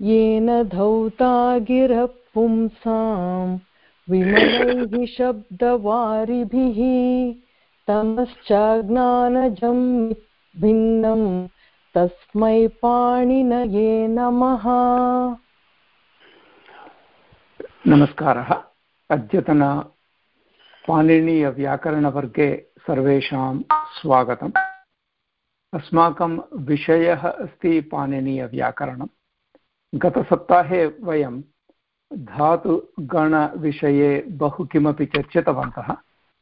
येन धौता गिरः पुंसाम् विमलैः शब्दवारिभिः तमश्चाज्ञानजं भिन्नं तस्मै पाणिनये नमः। नमस्कारः। अद्यतन पाणिनीयव्याकरणवर्गे सर्वेषां स्वागतम्। अस्माकं विषयः अस्ति पाणिनीयव्याकरणं गतसप्ताहे वयं धातुगणविषये बहु किमपि चर्चितवन्तः,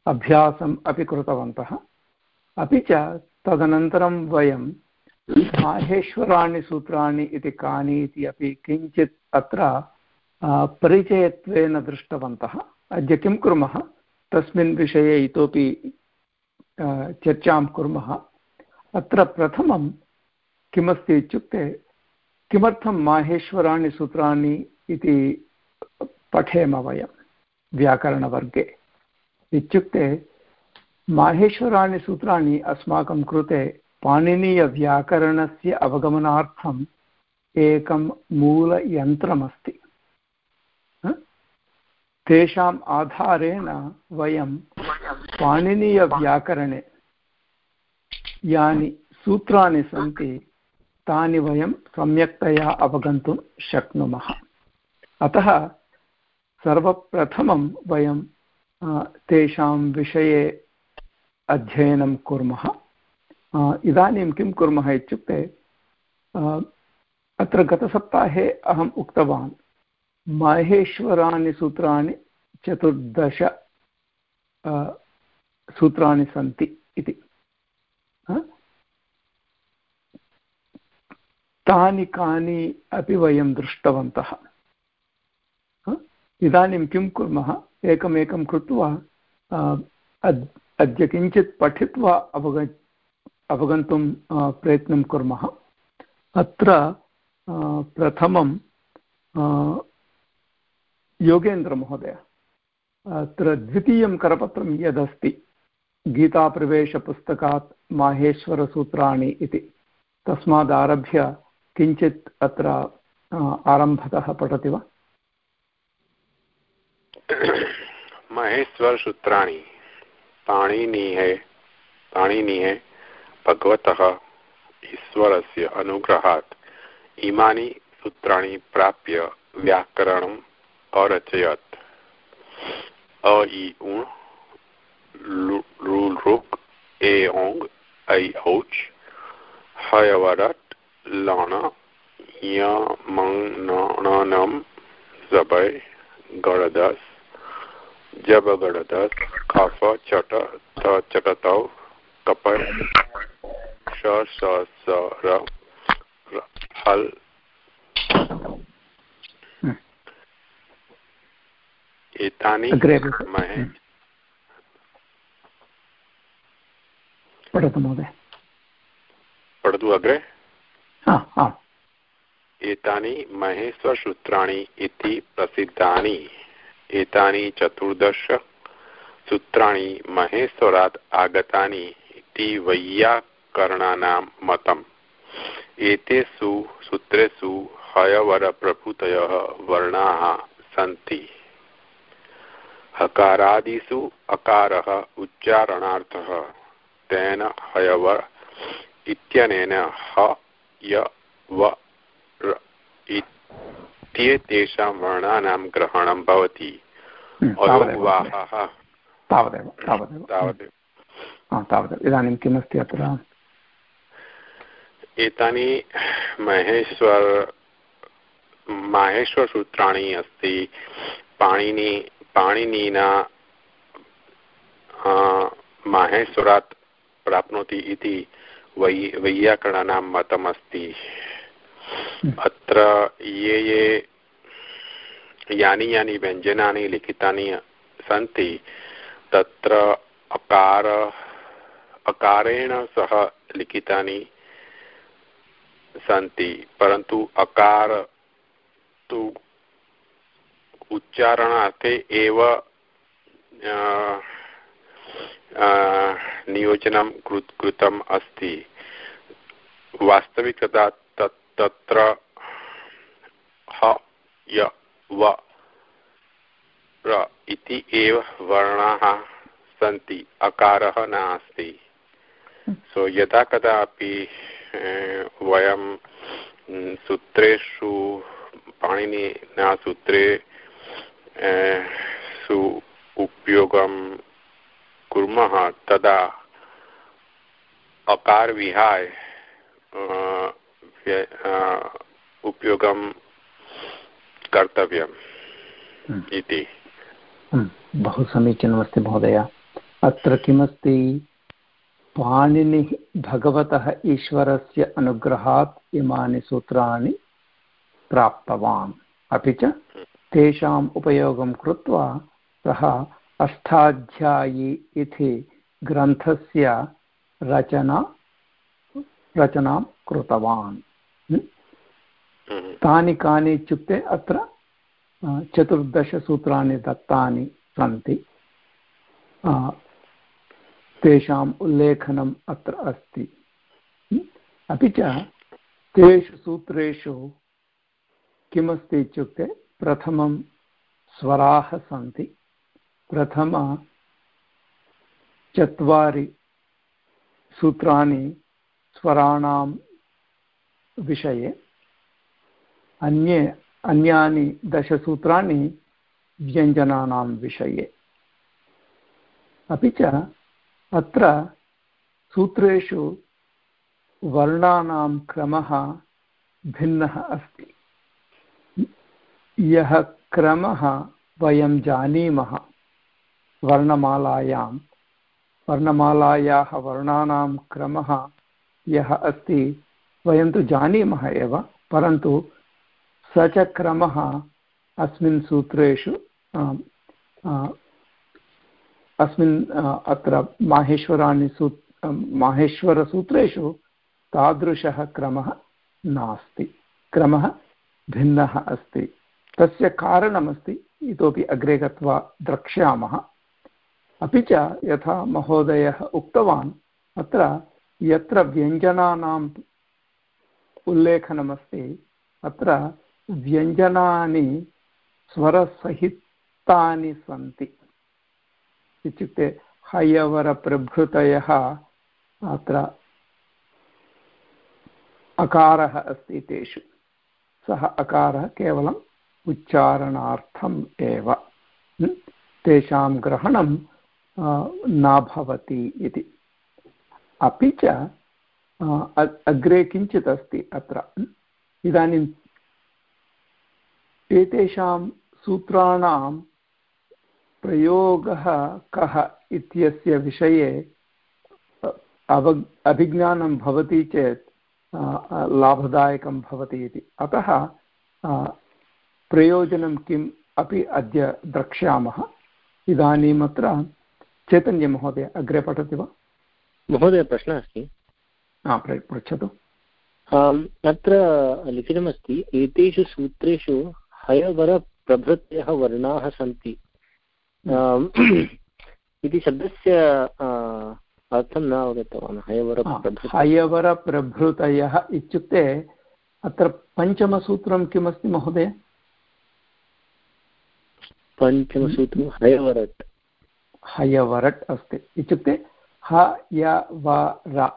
अभ्यासम् अपि कृतवन्तः, अपि च तदनन्तरं वयं माहेश्वराणि सूत्राणि इति कानि इति अपि किञ्चित् अत्र परिचयत्वेन दृष्टवन्तः। अद्य किं कुर्मः? तस्मिन् विषये इतोपि चर्चां कुर्मः। अत्र प्रथमं किमस्ति इत्युक्ते किमर्थं माहेश्वराणि सूत्राणि इति पठेम वयं व्याकरणवर्गे? इत्युक्ते माहेश्वराणि सूत्राणि अस्माकं कृते पाणिनीयव्याकरणस्य अवगमनार्थम् एकं मूलयन्त्रमस्ति। तेषाम् आधारेण वयं पाणिनीयव्याकरणे यानि सूत्राणि सन्ति तानि वयं सम्यक्तया अवगन्तुं शक्नुमः। अतः सर्वप्रथमं वयं तेषां विषये अध्ययनं कुर्मः। इदानीं किं कुर्मः इत्युक्ते अत्र गतसप्ताहे अहम् उक्तवान्, माहेश्वराणि सूत्राणि चतुर्दश सूत्राणि सन्ति इति। तानि कानि अपि वयं दृष्टवन्तः। इदानीं किं कुर्मः? एकमेकं कृत्वा अद्य किञ्चित् पठित्वा अवग, अवगन्तुं प्रयत्नं कुर्मः। अत्र प्रथमं योगेन्द्रमहोदय, अत्र द्वितीयं करपत्रं यदस्ति, गीताप्रवेशपुस्तकात् माहेश्वरसूत्राणि इति। तस्मादारभ्य किञ्चित् अत्र आरम्भतः पठति वा? महेश्वरसूत्राणि पाणिनिः पाणिनिः भगवतः, ईश्वरस्य अनुग्रहात् इमानि सूत्राणि प्राप्य व्याकरणं अरचयत्। अ, इ उण् लुल् रुक् ए, ओङ्, ऐ, औच् हयवरट् लण यमङ् जबै गडदस् जब गडदस् खफ चट त चटतौ कप हल्। एतानि पठतु महोदय पठतु अग्रे? एतानि महेश्वरसूत्राणि इति प्रसिद्धानि। एतानि चतुर्दश सूत्राणि महेश्वरात् आगतानि इति वैयाकरणानां मतम्। एतेषु सूत्रेषु हयवरप्रभृतयः वर्णाः सन्ति। हकारादिषु अकारः उच्चारणार्थः तेन हयवर इत्यनेन ह य व इत्येतेषां वर्णानां ग्रहणं भवति। तावदेव। तावदेव तावदेव। तावदेव। इदानीं किमस्ति अत्र? एतानि महेश्वर माहेश्वरसूत्राणि अस्ति। पाणिनि पाणिनिना माहेश्वरात् प्राप्नोति इति। वै वैयाकरणानां मतमस्ति। अत्र ये ये यानि यानि व्यञ्जनानि लिखितानि सन्ति तत्र अकार अकारेण सह लिखितानि सन्ति परन्तु अकार तु उच्चारणार्थे एव नियोजनं कृतम् अस्ति वास्तविकता तत्र य व र इति एव वर्णाः सन्ति अकारः नास्ति सो so, यदा कदापि वयं सूत्रेषु पाणिनिना सूत्रे सु उपयोगं कुर्मः तदा अकारविहाय उपयोगं कर्तव्यम् हम्म। इति। हम्म, बहु समीचीनमस्ति महोदय। अत्र किमस्ति? पाणिनिः भगवतः ईश्वरस्य अनुग्रहात् इमानि सूत्राणि प्राप्तवान्। अपि च तेषाम् उपयोगं कृत्वा सः अष्टाध्यायी इति ग्रन्थस्य रचना रचनां कृतवान्। हम्म। तानि कानि इत्युक्ते अत्र चतुर्दशसूत्राणि दत्तानि सन्ति। तेषाम् उल्लेखनम् अत्र अस्ति। अपि च तेषु सूत्रेषु किमस्ति इत्युक्ते प्रथमं स्वराः सन्ति। प्रथम चत्वारि सूत्राणि स्वराणां विषये। अन्ये, अन्यानि दशसूत्राणि व्यञ्जनानां विषये। अपि च अत्र सूत्रेषु वर्णानां क्रमः भिन्नः अस्ति। यः क्रमः वयं जानीमः वर्णमालायां वर्णमालायाः वर्णानां क्रमः यः अस्ति, वयं तु जानीमः एव, परन्तु स च क्रमः अस्मिन् सूत्रेषु अस्मिन् अत्र माहेश्वराणि सू माहेश्वरसूत्रेषु तादृशः क्रमः नास्ति। क्रमः भिन्नः अस्ति। तस्य कारणमस्ति, इतोपि अग्रे गत्वा द्रक्ष्यामः। अपि च यथा महोदयः उक्तवान्, अत्र यत्र व्यञ्जनानाम् उल्लेखनमस्ति, अत्र व्यञ्जनानि स्वरसहितानि सन्ति। इत्युक्ते हयवरप्रभृतयः अत्र अकारः अस्ति तेषु। सः अकारः केवलम् उच्चारणार्थम् एव। तेषां ग्रहणं न भवति इति। अपि च अग्रे किञ्चित् अस्ति अत्र। इदानीं एतेषां सूत्राणां प्रयोगः कः इत्यस्य विषये अव, अभिज्ञानं भवति चेत् लाभदायकं भवति इति। अतः प्रयोजनं किम् अपि अद्य द्रक्ष्यामः। इदानीम् अत्र चैतन्यमहोदय अग्रे पठति वा? महोदय प्रश्नः अस्ति। पृच्छतु। अत्र लिखितमस्ति एतेषु सूत्रेषु हयवरप्रभृतयः वर्णाः सन्ति। इति शब्दस्य अर्थं न अवगतवान् हयवर हयवरप्रभृतयः इत्युक्ते अत्र पञ्चमसूत्रं किमस्ति महोदय? पञ्चमसूत्रं हयवरट् हयवरट् अस्ति। इत्युक्ते ह, य, व, र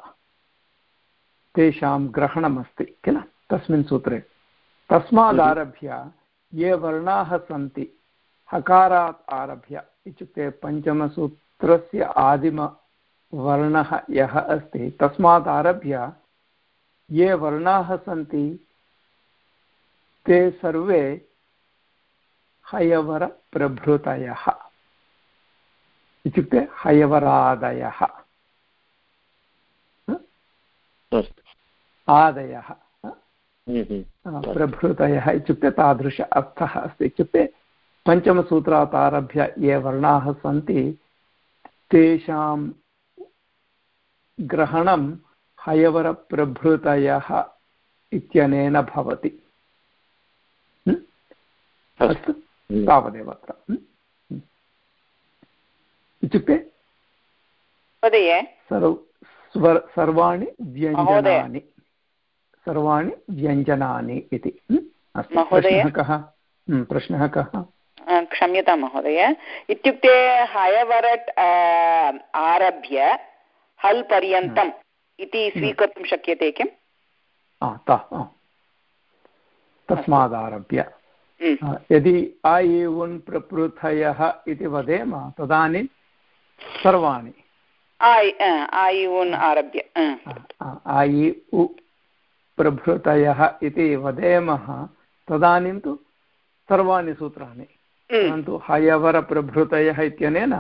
तेषां ग्रहणमस्ति किल? तस्मिन् सूत्रे। तस्मादारभ्य ये वर्णाः सन्ति, हकारात् आरभ्य। इत्युक्ते पञ्चमसूत्रस्य आदिमवर्णः यः अस्ति तस्मात् आरभ्य ये वर्णाः सन्ति, ते सर्वे हयवरप्रभृतयः। इत्युक्ते हयवरादयः। आदयः। प्रभृतयः इत्युक्ते तादृश अर्थः अस्ति। इत्युक्ते पञ्चमसूत्रात् आरभ्य ये वर्णाः सन्ति तेषां ग्रहणं हयवरप्रभृतयः इत्यनेन भवति। अस्तु। तावदेव अत्र। इत्युक्ते सर्वाणि व्यञ्जनानि। सर्वाणि व्यञ्जनानि इति। अस्तु प्रश्नः कः? प्रश्नः कः? क्षम्यतां महोदय। इत्युक्ते हयवरट् आरभ्य हल् पर्यन्तम् इति स्वीकर्तुं शक्यते किम् तस्मादारभ्य यदि ऐ उन् प्रपृथयः इति वदेम तदानीं सर्वाणि। ऐ उन् आरभ्य ऐ उ प्रभृतयः इति वदेमः। तदानीं तु सर्वाणि सूत्राणि। परन्तु हयवरप्रभृतयः इत्यनेन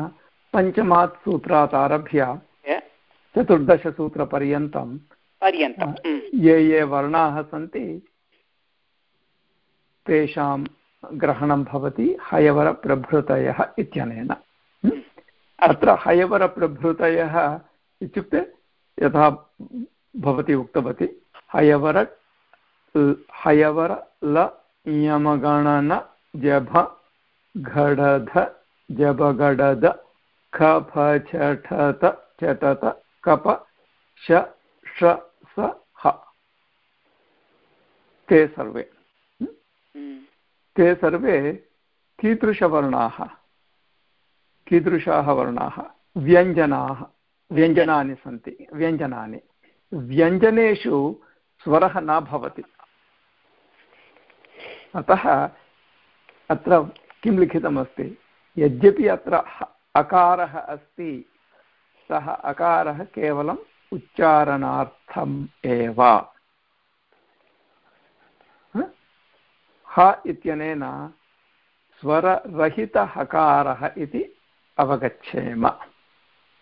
पञ्चमात् सूत्रात् आरभ्य चतुर्दशसूत्रपर्यन्तं ये ये वर्णाः सन्ति तेषां ग्रहणं भवति हयवरप्रभृतयः इत्यनेन। अत्र हयवरप्रभृतयः इत्युक्ते यथा भवती उक्तवती हयवर हयवर ल यमगणन जभ घडध जबगडद खफ छठत चटत कप श ष स ह। ते सर्वे। ते सर्वे कीदृशवर्णाः। कीदृशाः वर्णाः? व्यञ्जनाः। व्यञ्जनानि सन्ति। व्यञ्जनानि। व्यञ्जनेषु स्वरः न भवति। अतः अत्र किं लिखितमस्ति? यद्यपि अत्र अकारः अस्ति, सः अकारः केवलम् उच्चारणार्थम् एव। ह इत्यनेन स्वररहितहकारः इति अवगच्छेम।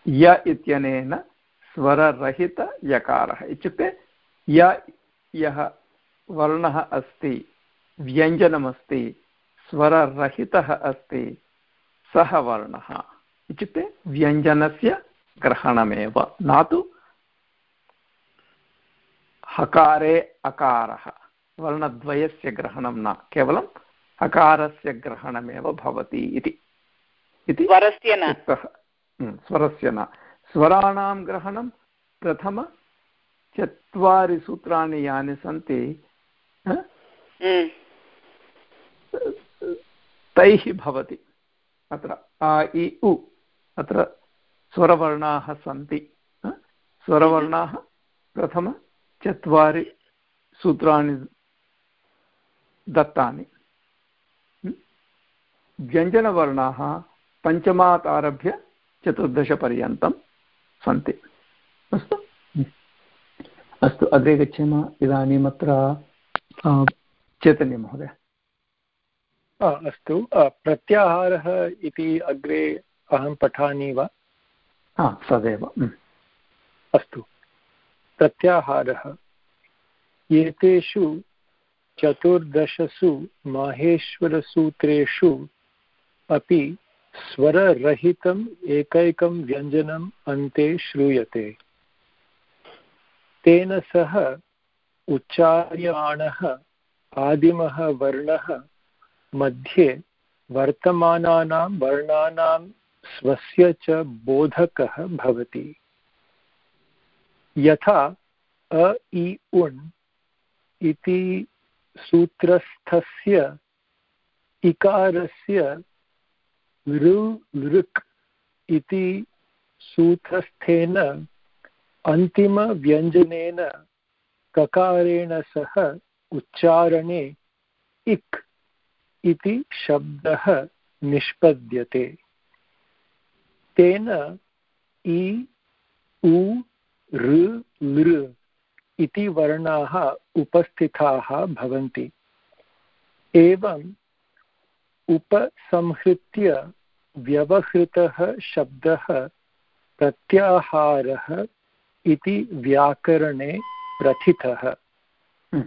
य इत्यनेन स्वररहितयकारः इत्युक्ते य यः वर्णः अस्ति, व्यञ्जनमस्ति, स्वररहितः अस्ति, सः वर्णः। इत्युक्ते व्यञ्जनस्य ग्रहणमेव। न तु हकारे अकारः। वर्णद्वयस्य ग्रहणं न, केवलं हकारस्य ग्रहणमेव भवति इति। इति? स्वरस्य न स्वराणां ग्रहणं प्रथम चत्वारि सूत्राणि यानि सन्ति तैः भवति। अत्र आ इ उ अत्र स्वरवर्णाः सन्ति स्वरवर्णाः प्रथमचत्वारि सूत्राणि दत्तानि। व्यञ्जनवर्णाः पञ्चमात् आरभ्य चतुर्दशपर्यन्तं सन्ति। अस्तु। अस्तु अग्रे गच्छेम। इदानीम् अत्र चैतन्यमहोदय अस्तु। प्रत्याहारः इति अग्रे अहं पठामि वा? हा तदेव अस्तु। प्रत्याहारः। एतेषु चतुर्दशसु माहेश्वरसूत्रेषु अपि स्वररहितम् एकैकं व्यञ्जनम् अन्ते श्रूयते। तेन सह उच्चार्यमाणः आदिमः वर्णः मध्ये वर्तमानानां वर्णानां स्वस्य च बोधकः भवति। यथा अ, इ, उण् इति सूत्रस्थस्य इकारस्य ऋ लृक् इति सूत्रस्थेन अन्तिमव्यञ्जनेन ककारेण सह उच्चारणे इक् इति शब्दः निष्पद्यते। तेन इ, उ, ऋ लृ इति वर्णाः उपस्थिताः भवन्ति। एवम् उपसंहृत्य व्यवहृतः शब्दः प्रत्याहारः इति व्याकरणे प्रथितः। हम्म,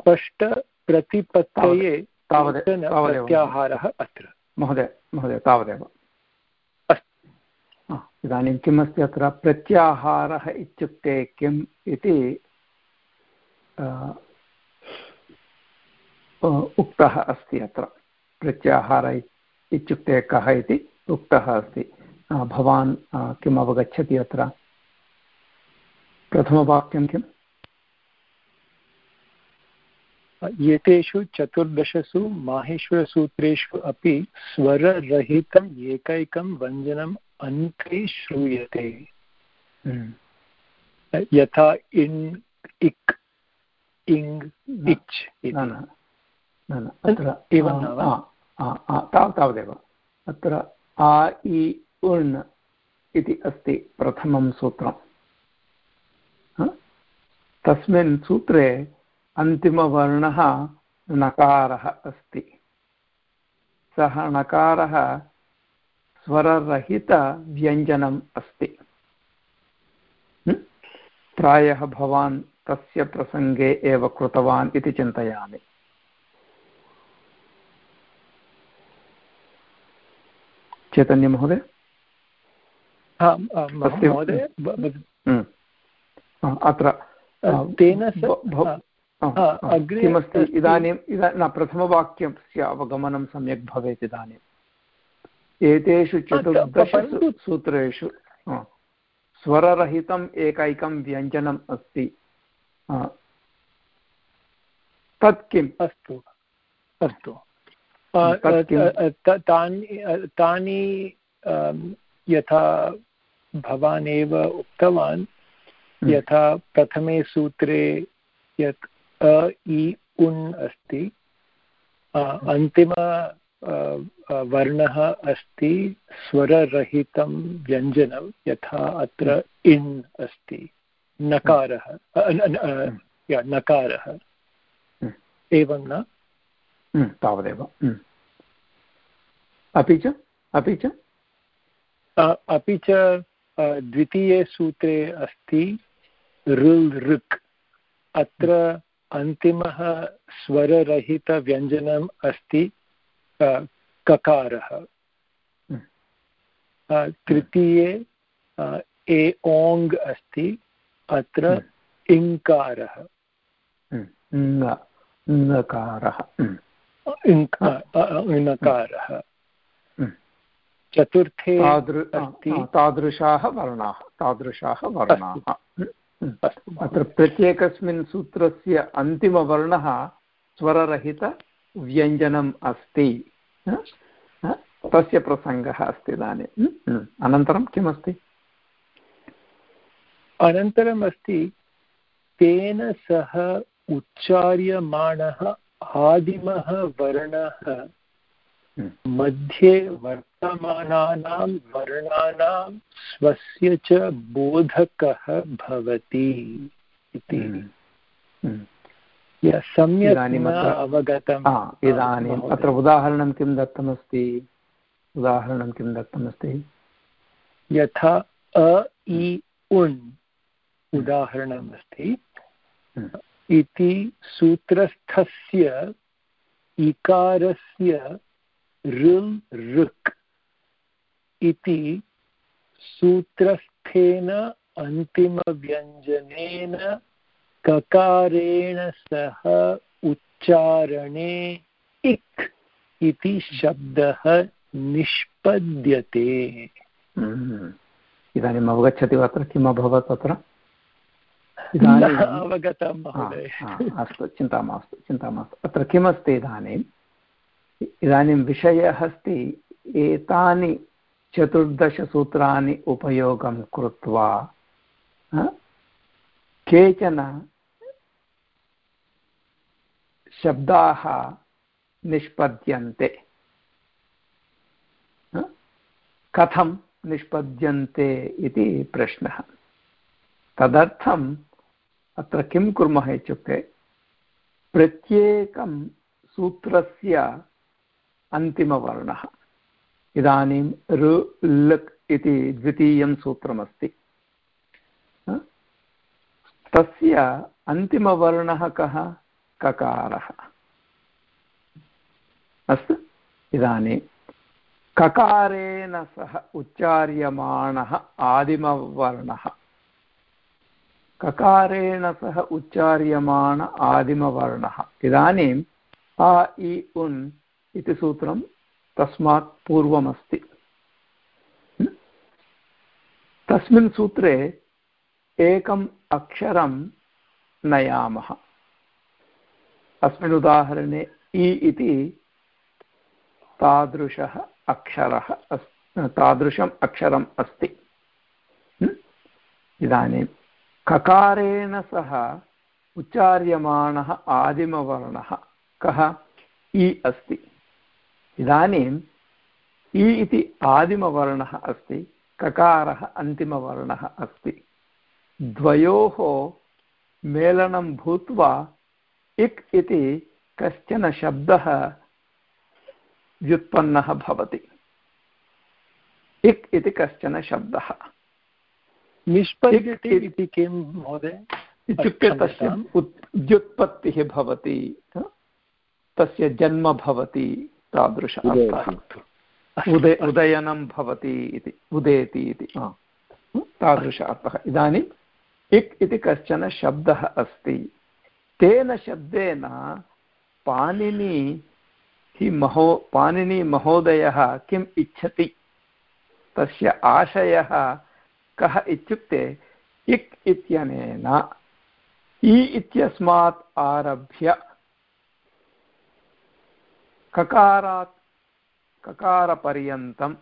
स्पष्टप्रतिपत्तये प्रत्याहारः अत्र। महोदय महोदय तावदेव। अस्तु। इदानीं किम् अस्ति अत्र? प्रत्याहारः इत्युक्ते किम् इति उक्तः अस्ति अत्र। प्रत्याहार इत्युक्ते कः इति उक्तः अस्ति। भवान् किम् अवगच्छति अत्र? प्रथमवाक्यं किम्? एतेषु चतुर्दशसु माहेश्वरसूत्रेषु अपि स्वररहितम् एकैकं व्यञ्जनम् अन्ते श्रूयते। हम्म। यथा इन् इक् इङ् इच् एवं तावदेव। अत्र आ, इ, उण् इति अस्ति प्रथमं सूत्रम्। तस्मिन् सूत्रे अन्तिमवर्णः नकारः अस्ति। सः नकारः स्वररहितव्यञ्जनम् अस्ति। प्रायः भवान् तस्य प्रसङ्गे एव कृतवान् इति चिन्तयामि। चैतन्यमहोदय अत्र तेन किमस्ति? इदानीम् इदा न प्रथमवाक्यस्य अवगमनं सम्यक् भवेत् इदानीम् एतेषु चतुर्दशसु सूत्रेषु स्वररहितम् एकैकं व्यञ्जनम् अस्ति। तत् किम्? अस्तु अस्तु। तानि तानि यथा भवान् एव उक्तवान् हम्म। यथा प्रथमे सूत्रे यत् अ इ उन् अस्ति अन्तिम वर्णः अस्ति स्वररहितं व्यञ्जनं यथा अत्र हम्म। इन् अस्ति नकारः नकारः हम्म। एवं न तावदेव अपि च अपि च? अपि च द्वितीये सूत्रे अस्ति ऋल् ऋक्। अत्र अन्तिमः स्वररहितव्यञ्जनम् अस्ति ककारः। तृतीये ए ओङ् अस्ति अत्र इङ्कारः। इङ्कारः चतुर्थे तादृशाः वर्णाः तादृशाः वर्णाः। अत्र प्रत्येकस्मिन् सूत्रस्य अन्तिमवर्णः स्वररहितव्यञ्जनम् अस्ति। तस्य प्रसङ्गः अस्ति इदानीम् अनन्तरं किमस्ति? अनन्तरम् अस्ति तेन सह उच्चार्यमाणः आदिमः वर्णः मध्ये वर्तमानानां वर्णानां स्वस्य च बोधकः भवति इति। हम्म, हम्म। सम्यक् अवगतम्। इदानीम् अत्र उदाहरणं किं दत्तमस्ति? उदाहरणं किं दत्तमस्ति? यथा अ इ उन् उदाहरणम् अस्ति हम्म। इति सूत्रस्थस्य इकारस्य ऋम् ऋक् इति सूत्रस्थेन अन्तिमव्यञ्जनेन ककारेण सह उच्चारणे इक् इति शब्दः निष्पद्यते। हम्म। इदानीम् अवगच्छति वा अत्र? किम् अभवत् अत्र? अवगतं अस्तु चिन्ता मास्तु चिन्ता मास्तु। अत्र किमस्ति इदानीं? इदानीं विषयः अस्ति एतानि चतुर्दशसूत्राणि उपयोगं कृत्वा केचन शब्दाः निष्पद्यन्ते। कथं निष्पद्यन्ते इति प्रश्नः। तदर्थम् अत्र किं कुर्मः इत्युक्ते प्रत्येकं सूत्रस्य अन्तिमवर्णः। इदानीं ऋ लक् इति द्वितीयं सूत्रमस्ति। तस्य अन्तिमवर्णः कः? ककारः। अस्तु? इदानीं ककारेण सह उच्चार्यमाणः आदिमवर्णः। ककारेण सह उच्चार्यमाण आदिमवर्णः। इदानीम् आ इ, उन् इति सूत्रं तस्मात् पूर्वमस्ति। तस्मिन् सूत्रे एकम् अक्षरं नयामः। अस्मिन् उदाहरणे इ इति तादृशः अक्षरः अस्, तादृशम् अक्षरम् अस्ति। इदानीं ककारेण सह उच्चार्यमाणः आदिमवर्णः। कः? इ अस्ति। इदानीम् इ इति आदिमवर्णः अस्ति, ककारः अन्तिमवर्णः अस्ति। द्वयोः मेलनं भूत्वा इक् इति कश्चन शब्दः व्युत्पन्नः भवति। इक् इति कश्चन शब्दः। निष्पद्यते इति किं महोदय? इत्युक्ते तस्य व्युत्पत्तिः भवति तस्य जन्म भवति तादृश उदय उदयनं भवति इति उदेति इति तादृश अर्थः। इदानीम् इक् इति कश्चन शब्दः अस्ति। तेन शब्देन पाणिनि हि महो पाणिनिमहोदयः किम् इच्छति? तस्य आशयः कः इत्युक्ते इक् इत्यनेन इ इत्यस्मात् आरभ्य ककारात् ककारपर्यन्तं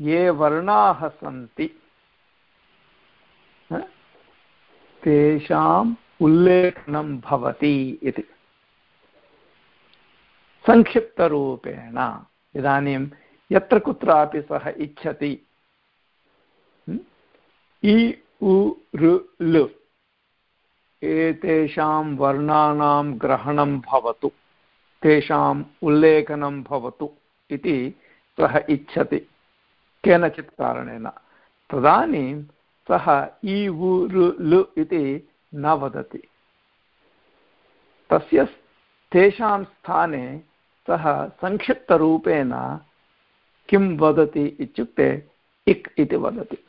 ये वर्णाः सन्ति तेषाम् उल्लेखनं भवति इति। संक्षिप्तरूपेण इदानीं यत्र कुत्रापि सः इच्छति इ उ लृ एतेषां वर्णानां ग्रहणं भवतु, तेषाम् उल्लेखनं भवतु इति सः इच्छति। केनचित् कारणेन। तदानीं सः इ उ ऋ इति न वदति। तस्य तेषां स्थाने सः संक्षिप्तरूपेण किं वदति इत्युक्ते इक् इति वदति।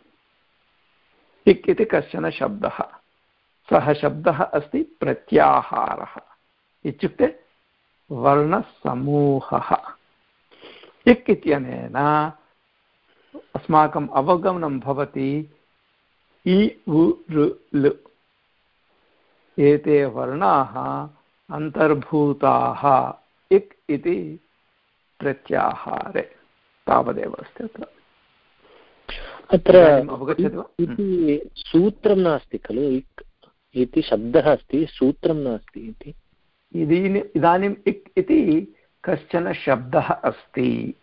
इक् इति कश्चन शब्दः। सः शब्दः अस्ति प्रत्याहारः। इत्युक्ते वर्णसमूहः। इक् इत्यनेन अस्माकम् अवगमनं भवति इ, उ लृ। एते वर्णाः अन्तर्भूताः। इक् इति प्रत्याहारे। तावदेव अस्ति अत्र। अत्र इति सूत्रं नास्ति खलु? इति शब्दः अस्ति सूत्रं नास्ति इति। इदानीम् इक् इति कश्चन शब्दः अस्ति।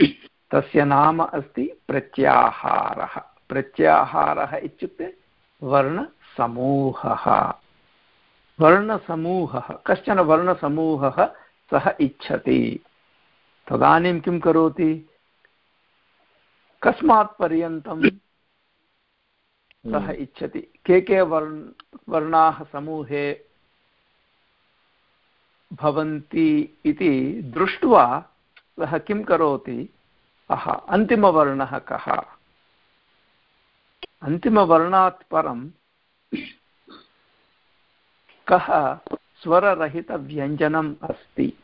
तस्य नाम अस्ति प्रत्याहारः। प्रत्याहारः इत्युक्ते वर्णसमूहः। वर्णसमूहः। कश्चन वर्णसमूहः सः इच्छति। तदानीं किं करोति? कस्मात् पर्यन्तं सः इच्छति। के के वर्ण वर्णाः समूहे भवन्ति इति दृष्ट्वा सः किं करोति? अह अन्तिमवर्णः कः? अन्तिमवर्णात् परं कः स्वररहितव्यञ्जनम् अस्ति?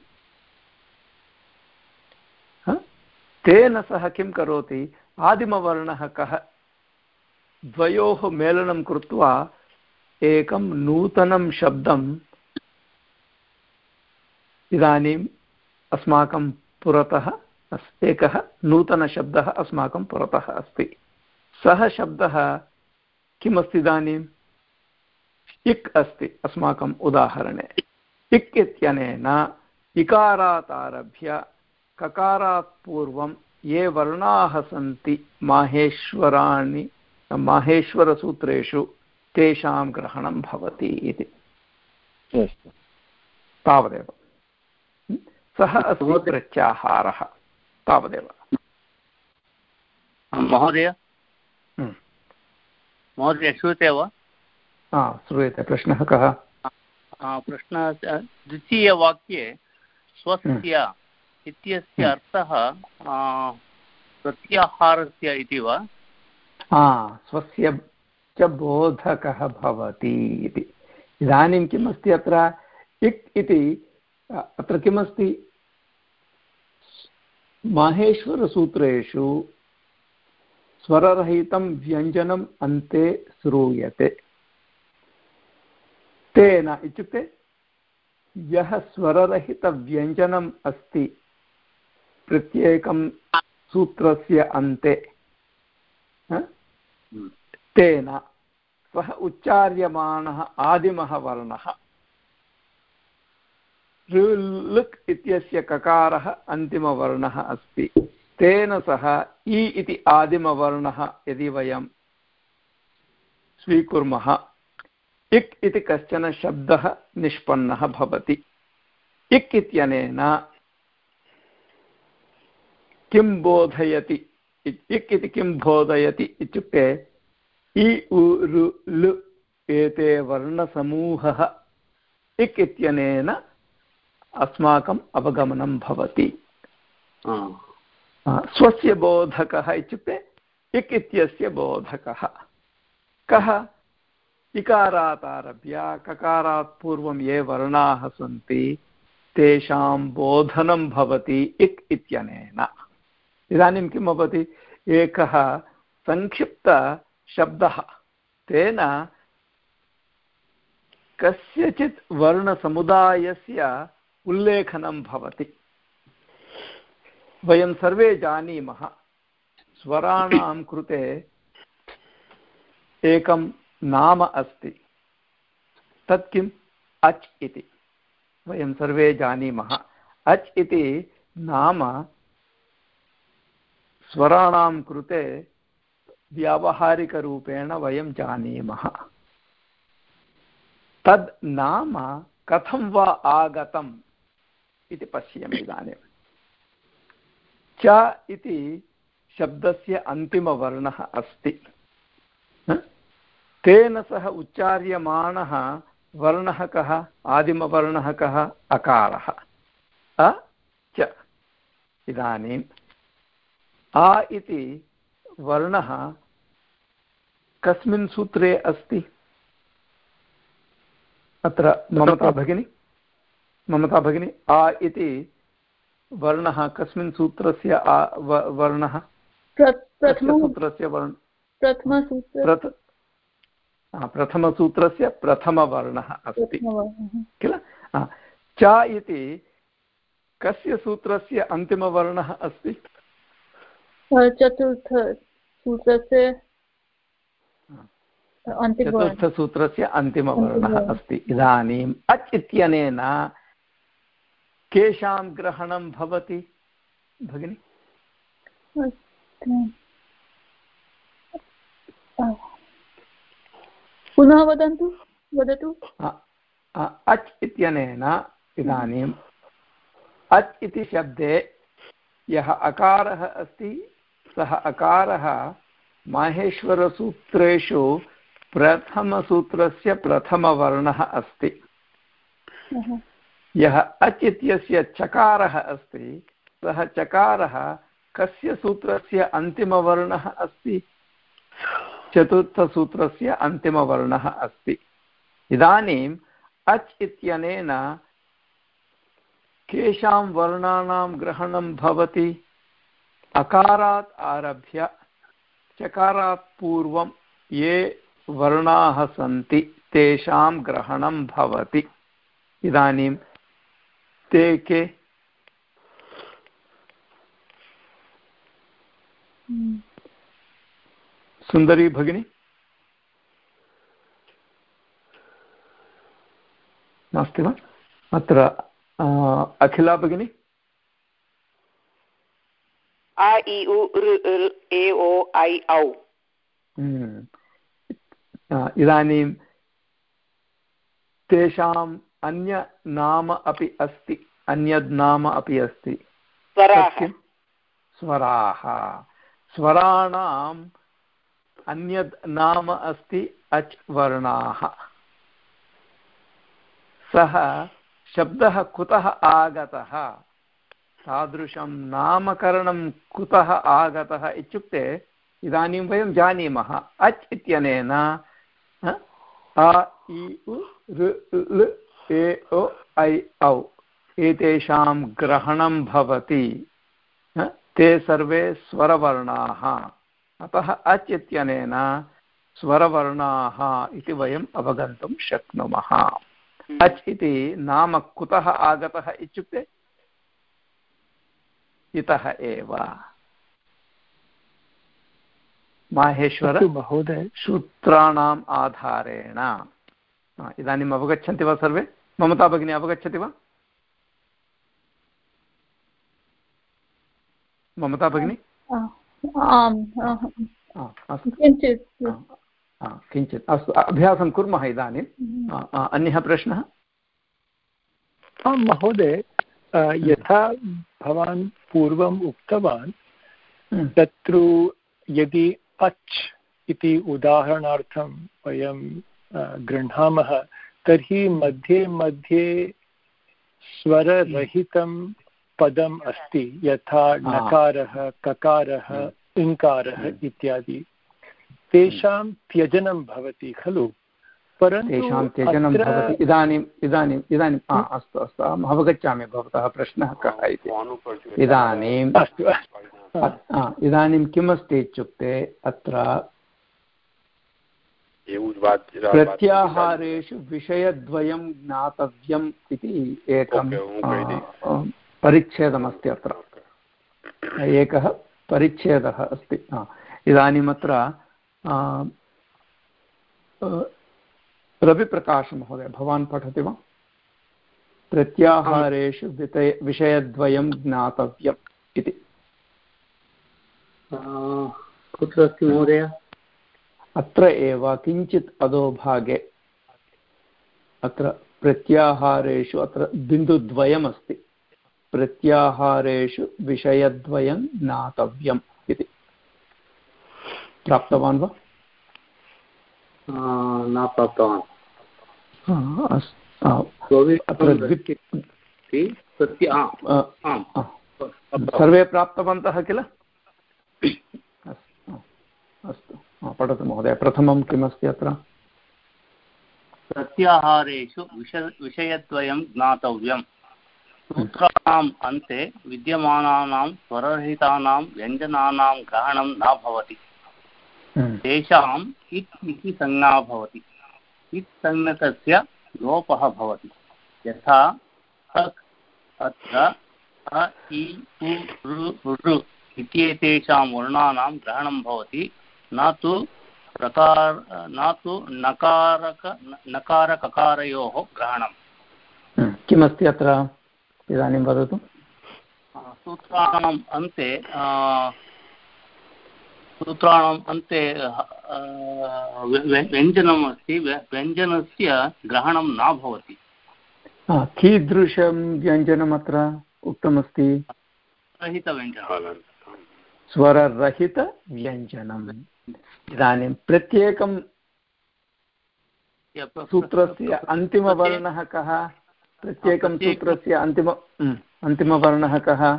तेन सह किं करोति? आदिमवर्णः कः? द्वयोः मेलनं कृत्वा एकं नूतनं शब्दं इदानीम् अस्माकं पुरतः एकः नूतनशब्दः अस्माकं पुरतः अस्ति। सः शब्दः किमस्ति इदानीम् इक् अस्ति अस्माकम् उदाहरणे। इक् इत्यनेन इकारात् आरभ्य ककारात् पूर्वं ये वर्णाः सन्ति माहेश्वराणि माहेश्वरसूत्रेषु तेषां ग्रहणं भवति इति। तावदेव। सः अस्ति प्रत्याहारः। तावदेव। महोदय। महोदय श्रूयते वा? हा श्रूयते। प्रश्नः कः? प्रश्नः द्वितीयवाक्ये स्वस्य इत्यस्य अर्थः प्रत्याहारस्य इति वा? हा, स्वस्य च बोधकः भवति इति। इदानीं किम् अस्ति अत्र? इक् इति अत्र किमस्ति? माहेश्वरसूत्रेषु स्वररहितं व्यञ्जनम् अन्ते श्रूयते। तेन इत्युक्ते, यः स्वररहितव्यञ्जनम् अस्ति, प्रत्येकं सूत्रस्य अन्ते। तेन सः उच्चार्यमाणः आदिमः वर्णः लृक् इत्यस्य ककारः अन्तिमवर्णः अस्ति तेन सह इ इति आदिमवर्णः यदि वयं स्वीकुर्मः इक् इति कश्चन शब्दः निष्पन्नः भवति इक् इत्यनेन किं बोधयति इक् इति किं बोधयति इत्युक्ते इ उ रु लु एते वर्णसमूहः इक् इत्यनेन अस्माकम् अवगमनं भवति। स्वस्य बोधकः इत्युक्ते इक् इत्यस्य बोधकः। कः? इकारात् आरभ्य ककारात् पूर्वं ये वर्णाः सन्ति तेषां बोधनं भवति इक् इत्यनेन। इदानीं किं भवति एकः संक्षिप्तशब्दः। तेन कस्यचित् वर्णसमुदायस्य उल्लेखनं भवति। वयं सर्वे जानीमः। स्वराणां कृते एकं नाम अस्ति। तत् किम् अच् इति। वयं सर्वे जानीमः। अच् इति नाम स्वराणां कृते व्यावहारिकरूपेण वयं जानीमः। तद् नाम कथं वा आगतम् इति पश्यामि इदानीं। च इति शब्दस्य अन्तिमवर्णः अस्ति। तेन सह उच्चार्यमाणः वर्णः कः? आदिमवर्णः कः? अकारः। अ? च। इदानीम् आ इति वर्णः कस्मिन् सूत्रे अस्ति? अत्र ममता भगिनी ममता भगिनी आ इति वर्णः कस्मिन् सूत्रस्य वर्णः? सूत्रस्य वर्ण प्रथमसूत्र प्रथमसूत्रस्य प्रथमवर्णः अस्ति। किल? च इति कस्य सूत्रस्य अन्तिमवर्णः अस्ति? चतुर्थसूत्रस्य चतुर्थसूत्रस्य अन्तिमवर्णः अस्ति। इदानीम् अच् इत्यनेन केषां ग्रहणं भवति? भगिनि? पुनः वदन्तु वदतु। अच् इत्यनेन इदानीम् अच् इति शब्दे यः अकारः अस्ति सः अकारः माहेश्वरसूत्रेषु प्रथमसूत्रस्य प्रथमवर्णः अस्ति। यः अच् इत्यस्य चकारः अस्ति सः चकारः कस्य सूत्रस्य अन्तिमवर्णः अस्ति? चतुर्थसूत्रस्य अन्तिमवर्णः अस्ति। इदानीम् अच् इत्यनेन केषां वर्णानां ग्रहणं भवति? अकारात् आरभ्य, चकारात् पूर्वं ये वर्णाः सन्ति, तेषां ग्रहणं भवति। इदानीं ते के. सुन्दरी भगिनी? नास्ति वा? अत्र अखिला भगिनी? अ इ उ ए ओ ऐ औ। इदानीं तेषाम् अन्य नाम अपि अस्ति अन्यद् नाम अपि अस्ति स्वराः स्वराणां अन्यद् नाम अस्ति अच् वर्णाः सः शब्दः कुतः आगतः तादृशं नामकरणं कुतः आगतः इत्युक्ते इदानीं वयं जानीमः अच् इत्यनेन अ इ उ ऋ ए ओ ऐ औ एतेषां ग्रहणं भवति ते सर्वे स्वरवर्णाः। अतः अच् इत्यनेन स्वरवर्णाः इति वयम् अवगन्तुं शक्नुमः। अच् इति नाम कुतः आगतः इत्युक्ते इतः एव। माहेश्वर महोदय। सूत्राणाम् आधारेण। इदानीम् अवगच्छन्ति वा सर्वे? ममता भगिनी अवगच्छति वा? ममता भगिनी? किञ्चित्। अस्तु अभ्यासं कुर्मः इदानीम् हम्म। अन्यः प्रश्नः? आं महोदय यथा भवान् पूर्वम् उक्तवान् हम्म। तत्र यदि अच् इति उदाहरणार्थं वयं गृह्णामः तर्हि मध्ये मध्ये स्वररहितं पदम् अस्ति यथा नकारः ककारः इङ्कारः इत्यादि। तेषां त्यजनं भवति खलु? तेषां त्यजनं भवति। इदानीम् इदानीम् इदानीम् अस्तु अस्तु अहम् अवगच्छामि भवतः प्रश्नः कः इति। इदानीम् अस्तु इदानीं किमस्ति इत्युक्ते अत्र प्रत्याहारेषु विषयद्वयं ज्ञातव्यम् इति एकं परिच्छेदमस्ति अत्र। एकः परिच्छेदः अस्ति। इदानीम् अत्र रविप्रकाशमहोदय भवान् पठति वा? प्रत्याहारेषु विषयद्वयं ज्ञातव्यम् इति। कुत्र अस्ति महोदय? अत्र एव किञ्चित् अधोभागे। अत्र प्रत्याहारेषु अत्र बिन्दुद्वयमस्ति। प्रत्याहारेषु विषयद्वयं ज्ञातव्यम् इति। प्राप्तवान् वा? न प्राप्तवान्। सर्वे प्राप्तवन्तः किल? अस्तु पठतु महोदय प्रथमं किमस्ति अत्र? प्रत्याहारेषु विष विषयद्वयं ज्ञातव्यम्। सूत्राणाम् अन्ते विद्यमानानां स्वररहितानां व्यञ्जनानां ग्रहणं न भवति। हम्म। तेषाम् इत् इति संज्ञा भवति। इत् संज्ञकस्य लोपः भवति। यथा अक् अत्र अ इ उ ऋ इत्येतेषां वर्णानां ग्रहणं भवति। न तु प्रकार न तु नकारक नकारककारयोः ग्रहणं। किमस्ति अत्र? इदानीं वदतु। सूत्राणाम् अन्ते सूत्राणाम् अन्ते व्यञ्जनम् अस्ति व्यञ्जनस्य ग्रहणं न भवति। कीदृशं व्यञ्जनम् अत्र उक्तमस्ति रहितव्यञ्जनं स्वररहितव्यञ्जनम् इदानीं प्रत्येकं सूत्रस्य अन्तिमवर्णः कः? प्रत्येकं सूत्रस्य अन्तिम अन्तिमवर्णः कः?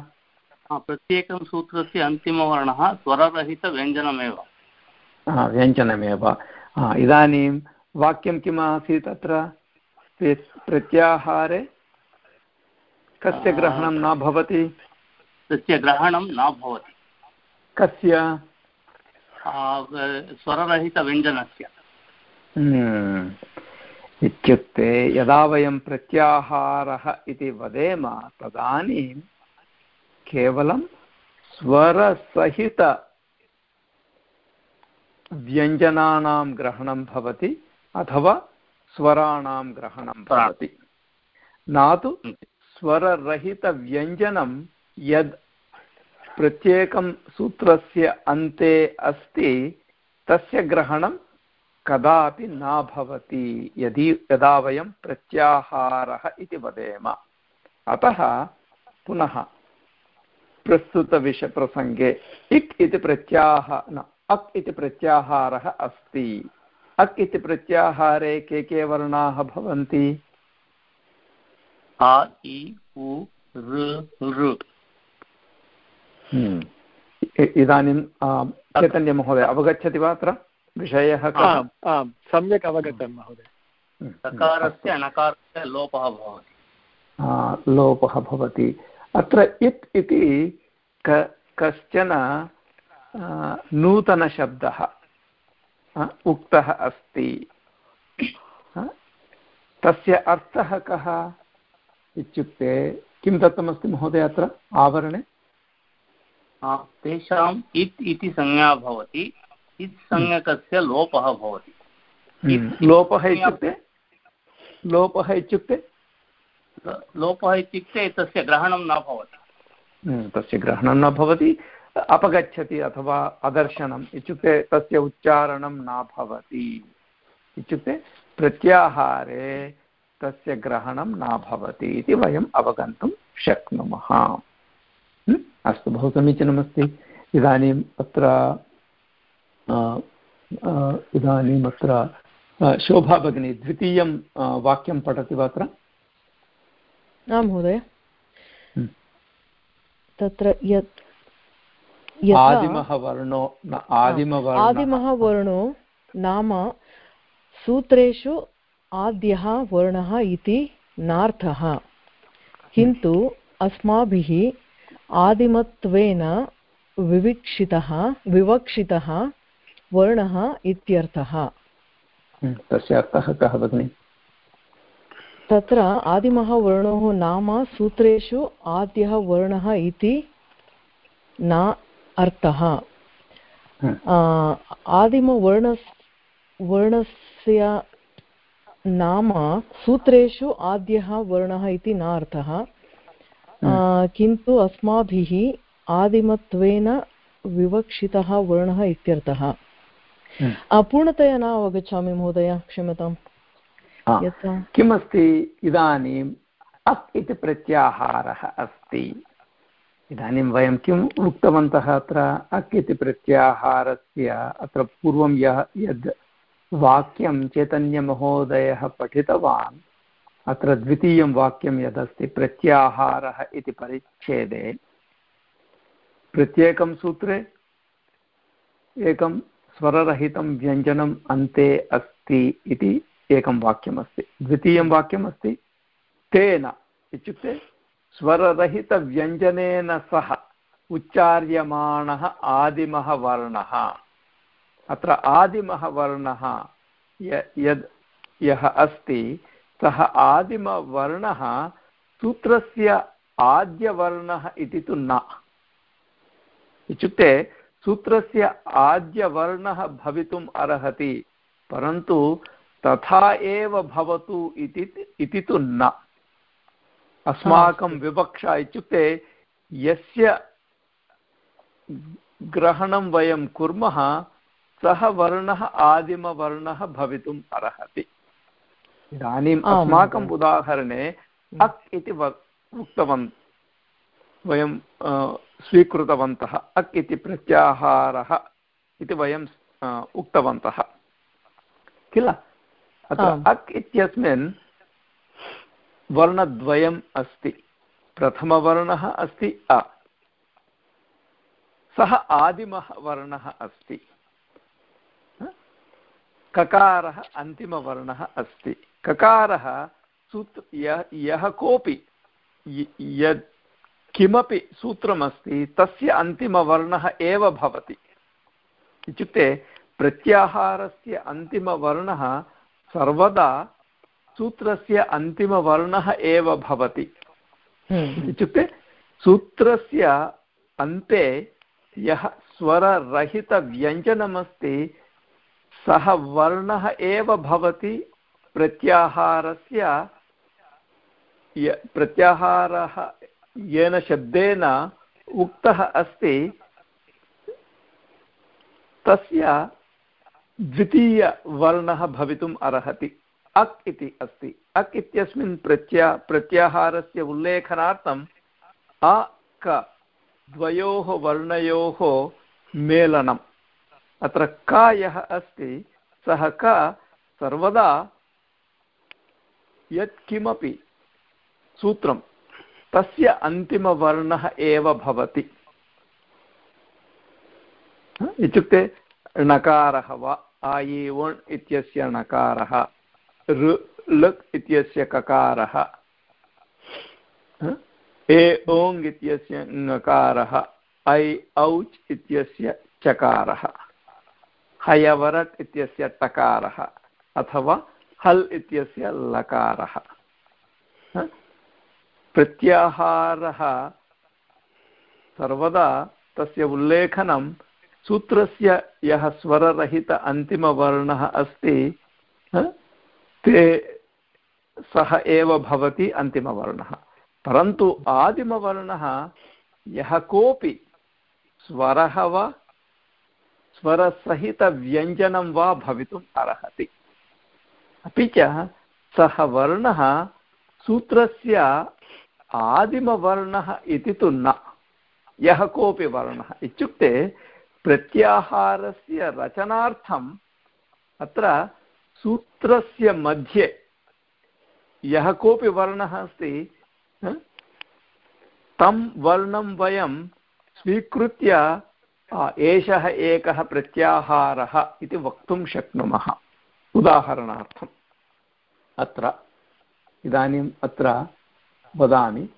प्रत्येकं सूत्रस्य अन्तिमवर्णः स्वररहितव्यञ्जनमेव। व्यञ्जनमेव। इदानीं वाक्यं किम् आसीत् अत्र? प्रत्याहारे? कस्य ग्रहणं न भवति? तस्य ग्रहणं न भवति? कस्य? स्वररहितव्यञ्जनस्य। इत्युक्ते यदा वयं प्रत्याहारः इति वदेम तदानीं केवलं स्वरसहितव्यञ्जनानां ग्रहणं भवति अथवा स्वराणां ग्रहणं भवति। न तु स्वररहितव्यञ्जनं यद् प्रत्येकं सूत्रस्य अन्ते अस्ति तस्य ग्रहणं कदापि न भवति यदि यदा वयं प्रत्याहारः इति वदेम। अतः पुनः प्रस्तुतविषप्रसङ्गे इक् इति प्रत्याह न। अक् इति प्रत्याहारः अस्ति। अक् इति प्रत्याहारे के के वर्णाः भवन्ति? आ इ उ ऋ हम्म। इदानीं चैतन्यमहोदय अवगच्छति वा अत्र? विषयः आम् सम्यक् अवगतं महोदय। सकारस्य हम्म, नकारस्य लोपः भवति। लोपः भवति। अत्र इत् इति कश्चन नूतनशब्दः उक्तः अस्ति। तस्य अर्थः कः इत्युक्ते किं दत्तमस्ति महोदय अत्र आवरणे? तेषाम् इत् इति संज्ञा भवति इत् संज्ञकस्य लोपः भवति। हम्म। लोपः इत्युक्ते? लोपः इत्युक्ते? लोपः इत्युक्ते तस्य ग्रहणं न भवति। हम्म, तस्य ग्रहणं न भवति। अपगच्छति अथवा अदर्शनम्। इत्युक्ते तस्य उच्चारणं न भवति। इत्युक्ते प्रत्याहारे तस्य ग्रहणं न भवति इति वयम् अवगन्तुं शक्नुमः। अस्तु बहु समीचीनमस्ति। इदानीम् अत्र इदानीम् अत्र शोभा भगिनी द्वितीयं वाक्यं पठति वा अत्र? आं महोदय। तत्र यत् आदिमः वर्णो आदिमः वर्णो नाम सूत्रेषु आद्यः वर्णः इति नार्थः किन्तु अस्माभिः आदिमत्वेन विविक्षितः विवक्षितः वर्णः इत्यर्थः हम्म, तस्य अर्थः कः भगिनि तत्र आदिमः वर्णोः नाम सूत्रेषु आद्यः वर्णः इति न अर्थः। हम्म। आदिमवर्ण वर्णस्य नाम सूत्रेषु आद्यः वर्णः इति न अर्थः। किन्तु अस्माभिः आदिमत्वेन विवक्षितः वर्णः इत्यर्थः। पूर्णतया न अवगच्छामि महोदय क्षम्यताम् किमस्ति इदानीम् अक् इति प्रत्याहारः अस्ति। इदानीं वयं किम् उक्तवन्तः अत्र अक् इति प्रत्याहारस्य अत्र पूर्वं यः यद् वाक्यं चैतन्यमहोदयः पठितवान्, अत्र द्वितीयं वाक्यं यदस्ति, प्रत्याहारः इति परिच्छेदे। प्रत्येकं सूत्रे एकं स्वररहितं व्यञ्जनम् अन्ते अस्ति इति एकं वाक्यमस्ति। द्वितीयं वाक्यमस्ति, तेन इत्युक्ते स्वररहितव्यञ्जनेन सह उच्चार्यमाणः आदिमः वर्णः अत्र आदिमः वर्णः यद्, यः अस्ति, सः आदिमवर्णः सूत्रस्य आद्यवर्णः इति तु न। इत्युक्ते सूत्रस्य आद्यवर्णः भवितुम् अर्हति, परन्तु तथा एव भवतु इति तु न। अस्माकं विवक्षा इत्युक्ते यस्य ग्रहणं वयं कुर्मः सः वर्णः आदिमवर्णः भवितुम् अर्हति। इदानीम् अस्माकम् उदाहरणे अक् इति उक्तवन् वयं स्वीकृतवन्तः। अक् इति प्रत्याहारः इति वयं उक्तवन्तः। किल? अत्र अक् इत्यस्मिन् वर्णद्वयम् अस्ति। प्रथमवर्णः अस्ति अ। सः आदिमः वर्णः अस्ति। ककारः अन्तिमवर्णः अस्ति। ककारः सूत्र यः यः कोऽपि यद् किमपि सूत्रमस्ति, तस्य अन्तिमवर्णः एव भवति। इत्युक्ते प्रत्याहारस्य अन्तिमवर्णः सर्वदा सूत्रस्य अन्तिमवर्णः एव भवति हम्म। इत्युक्ते सूत्रस्य अन्ते यः स्वररहितव्यञ्जनमस्ति सः वर्णः एव भवति प्रत्याहारस्य प्रत्याहारः येन शब्देन उक्तः अस्ति तस्य द्वितीयवर्णः भवितुम् अर्हति अक् इति अस्ति। अक् इत्यस्मिन् प्रत्या, प्रत्याहारस्य उल्लेखनार्थम् अ क द्वयोः वर्णयोः मेलनम्। अत्र क यः अस्ति, सः क सर्वदा यत्किमपि सूत्रं, तस्य अन्तिमवर्णः एव भवति। इत्युक्ते णकारः वा आयि उण् इत्यस्य णकारः ऋ इत्यस्य ककारः। ए, ओङ् इत्यस्य ङकारः। ऐ, औच् इत्यस्य चकारः। हयवरट् इत्यस्य टकारः। अथवा हल् इत्यस्य लकारः। प्रत्याहारः। सर्वदा तस्य उल्लेखनं सूत्रस्य यः स्वररहित अन्तिमवर्णः अस्ति ते सः एव भवति अन्तिमवर्णः। परन्तु आदिमवर्णः, यः कोऽपि स्वरः वा, स्वरसहितव्यञ्जनं वा भवितुम् अर्हति। अपि च सः वर्णः सूत्रस्य आदिमवर्णः इति तु न, यः कोऽपि वर्णः। इत्युक्ते प्रत्याहारस्य रचनार्थम् अत्र सूत्रस्य मध्ये यः कोऽपि वर्णः अस्ति तं वर्णं वयं स्वीकृत्य एषः एकः प्रत्याहारः इति वक्तुं शक्नुमः। उदाहरणार्थम्। अत्र, इदानीम् अत्र वदामि।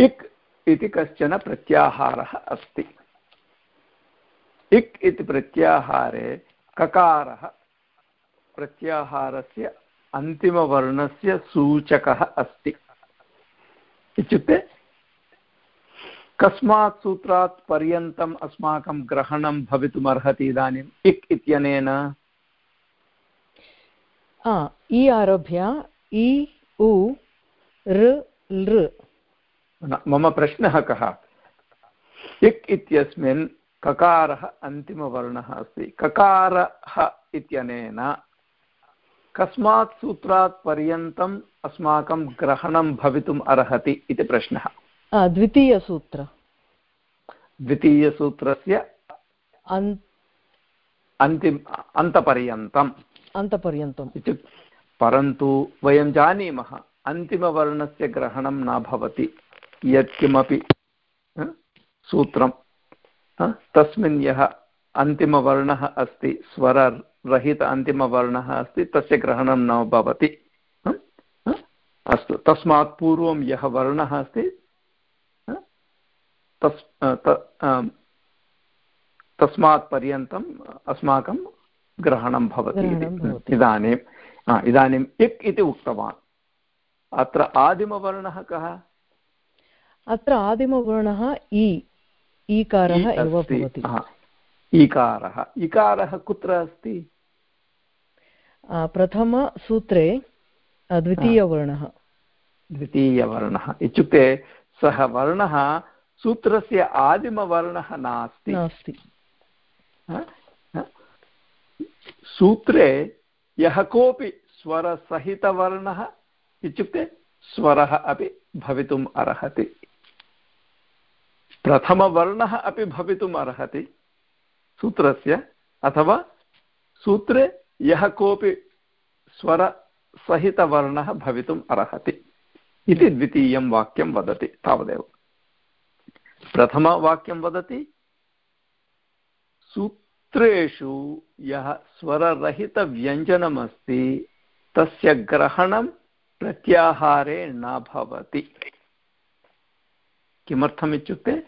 इक् इति कश्चन प्रत्याहारः अस्ति। इक् इति प्रत्याहारे ककारः प्रत्याहारस्य अन्तिमवर्णस्य सूचकः अस्ति। इत्युक्ते कस्मात् सूत्रात् पर्यन्तम् अस्माकं ग्रहणं भवितुमर्हति इदानीम् इक् इत्यनेन? इ आरभ्य इ उ लृ। मम प्रश्नः कः? इक् इत्यस्मिन् ककारः अन्तिमवर्णः अस्ति। ककारः इत्यनेन कस्मात् सूत्रात् पर्यन्तम् अस्माकं ग्रहणं भवितुम् अर्हति इति प्रश्नः। द्वितीयसूत्र। द्वितीयसूत्रस्य अन्तिम अन्तपर्यन्तम् अन्तपर्यन्तम्। इत्युक्ते परन्तु वयं जानीमः अन्तिमवर्णस्य ग्रहणं न भवति। यत्किमपि सूत्रं तस्मिन् यः अन्तिमवर्णः अस्ति स्वररहित अन्तिमवर्णः अस्ति तस्य ग्रहणं न भवति। अस्तु तस्मात् पूर्वं यः वर्णः अस्ति तस् तस्मात् पर्यन्तम् अस्माकं ग्रहणं भवति इदानीम् इदानीम् इक् इति उक्तवान्। अत्र आदिमवर्णः कः? अत्र आदिमवर्णः इ। ईकारः एव भवति। ईकारः। इकारः कुत्र अस्ति? प्रथमसूत्रे द्वितीयवर्णः। द्वितीयवर्णः। इत्युक्ते सः वर्णः सूत्रस्य आदिमवर्णः नास्ति। नास्ति। सूत्रे यः कोऽपि स्वरसहितवर्णः इत्युक्ते स्वरः अपि भवितुम् अर्हति। प्रथमवर्णः अपि भवितुम् अर्हति सूत्रस्य, अथवा सूत्रे यः कोऽपि स्वरसहितवर्णः भवितुम् अर्हति इति द्वितीयं वाक्यं वदति तावदेव। प्रथमवाक्यं वदति, सूत्रेषु यः स्वररहितव्यञ्जनमस्ति, तस्य ग्रहणं प्रत्याहारे न भवति। किमर्थमित्युक्ते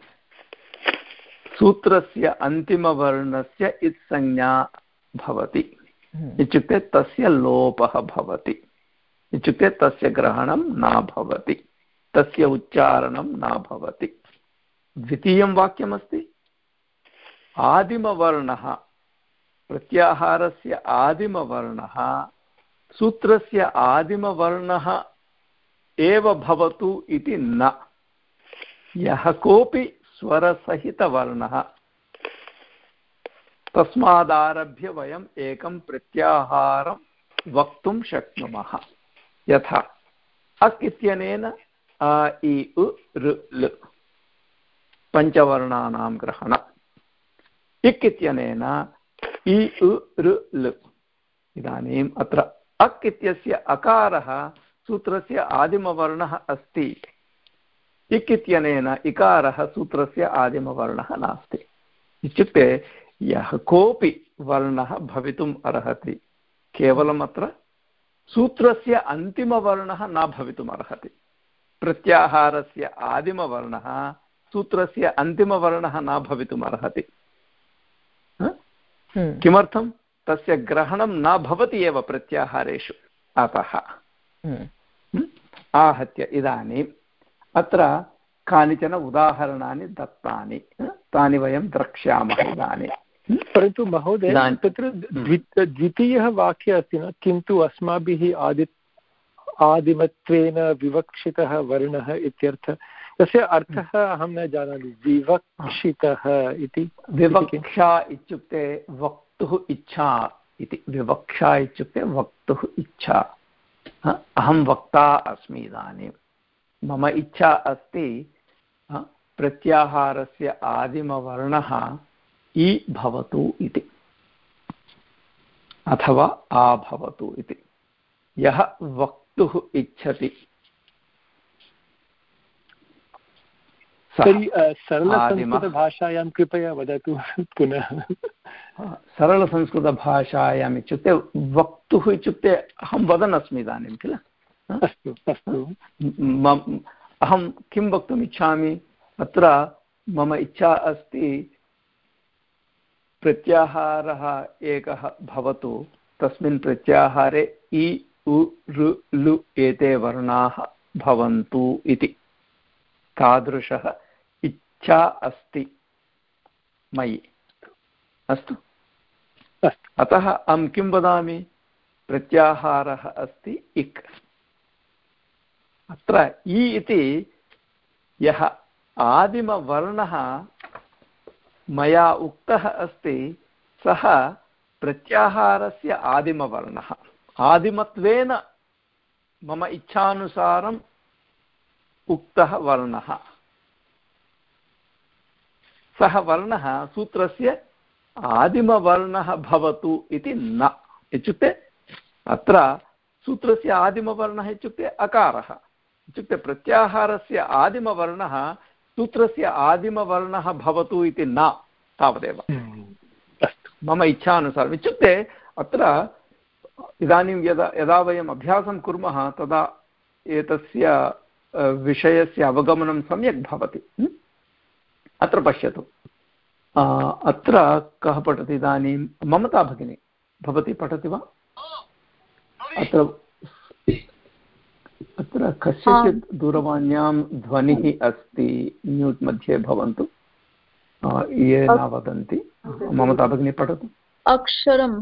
सूत्रस्य अन्तिमवर्णस्य इत्संज्ञा भवति। हम्म। इत्युक्ते तस्य लोपः भवति। इत्युक्ते तस्य ग्रहणं न भवति। तस्य उच्चारणं न भवति। द्वितीयं वाक्यमस्ति। आदिमवर्णः प्रत्याहारस्य आदिमवर्णः सूत्रस्य आदिमवर्णः एव भवतु इति न। यः कोऽपि स्वरसहितवर्णः। तस्मादारभ्य वयम् एकं प्रत्याहारं वक्तुं शक्नुमः। यथा, अक् इत्यनेन अ, इ, उ, ऋ, लृ, पञ्चवर्णानां ग्रहणम् इक् इत्यनेन इ, उ, ऋ इदानीम् अत्र अक् इत्यस्य अकारः सूत्रस्य आदिमवर्णः अस्ति। इक् इत्यनेन इकारः सूत्रस्य आदिमवर्णः नास्ति। इत्युक्ते यः कोऽपि वर्णः भवितुम् अर्हति केवलम् अत्र सूत्रस्य अन्तिमवर्णः न भवितुम् अर्हति। प्रत्याहारस्य आदिमवर्णः सूत्रस्य अन्तिमवर्णः न भवितुम् अर्हति। हम्म। किमर्थं? तस्य ग्रहणं न भवति एव प्रत्याहारेषु। अतः। हम्म। आहत्य इदानीम् अत्र कानिचन उदाहरणानि दत्तानि तानि वयं द्रक्ष्यामः इदानीं। परन्तु महोदय तत्र द्वितीयः वाक्यः अस्ति न? किन्तु अस्माभिः आदि आदिमत्वेन विवक्षितः वर्णः इत्यर्थः तस्य अर्थः अहं न जानामि। विवक्षितः इति विवक्षा इत्युक्ते वक्तुः इच्छा इति। विवक्षा इत्युक्ते वक्तुः इच्छा। अहं वक्ता अस्मि इदानीं। मम इच्छा अस्ति प्रत्याहारस्य आदिमवर्णः इ भवतु इति। अथवा आ भवतु इति। यः वक्तुः इच्छति तर्हि सरलसंस्कृतभाषायां कृपया वदतु पुनः। सरलसंस्कृतभाषायाम् इत्युक्ते वक्तुः इत्युक्ते अहं वदन् अस्मि इदानीं किल? अस्तु अस्तु। अहं किं वक्तुम् इच्छामि? अत्र मम इच्छा अस्ति प्रत्याहारः एकः भवतु। तस्मिन् प्रत्याहारे इ उ ऋ लु एते वर्णाः भवन्तु इति। तादृशः इच्छा अस्ति मयि। अस्तु। अतः अहं किं वदामि? प्रत्याहारः अस्ति इक्। अत्र इ इति यः आदिमवर्णः मया उक्तः अस्ति, सः प्रत्याहारस्य आदिमवर्णः। आदिमत्वेन मम इच्छानुसारम् उक्तः वर्णः। सः वर्णः सूत्रस्य आदिमवर्णः भवतु इति न। इत्युक्ते अत्र सूत्रस्य आदिमवर्णः इत्युक्ते अकारः। इत्युक्ते प्रत्याहारस्य आदिमवर्णः सूत्रस्य आदिमवर्णः भवतु इति न तावदेव। मम इच्छानुसारम्। इत्युक्ते अत्र इदानीं यदा यदा वयम् अभ्यासं कुर्मः तदा एतस्य विषयस्य अवगमनं सम्यक् भवति। अत्र पश्यतु। अत्र कः पठति इदानीं? ममता भगिनी भवती पठति वा? अत्र अत्र कस्यचित् दूरवाण्यां ध्वनिः अस्ति म्यूट् मध्ये भवन्तु। ये न वदन्ति। ममता भगिनी पठतु। अक्षरं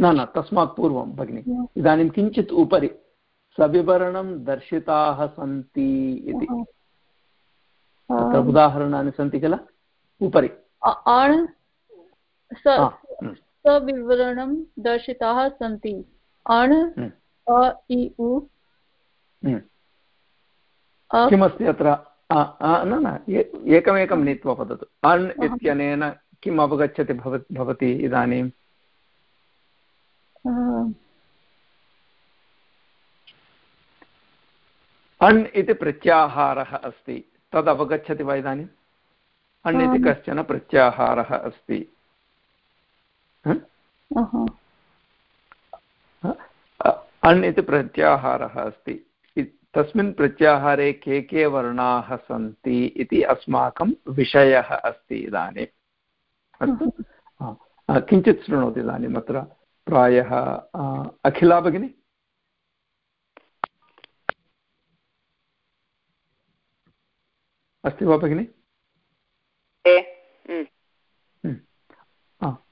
न न तस्मात् पूर्वं भगिनि। इदानीं किञ्चित् उपरि सविवरणं दर्शिताः सन्ति इति। तत्र उदाहरणानि सन्ति किल? उपरि। सविवरणं दर्शिताः सन्ति। अण् अ इ उ। किमस्ति अत्र? न न एकमेकं नीत्वा वदतु अण् इत्यनेन किम् अवगच्छति भवति इदानीम् अण् इति प्रत्याहारः अस्ति। तद् अवगच्छति वा इदानीम् अण् इति कश्चन प्रत्याहारः अस्ति। अण् इति प्रत्याहारः अस्ति। तस्मिन् प्रत्याहारे के के वर्णाः सन्ति इति अस्माकं विषयः अस्ति इदानीम् अस्तु? किञ्चित् शृणोतु इदानीम् अत्र प्रायः। अखिला भगिनि? अस्ति वा भगिनि?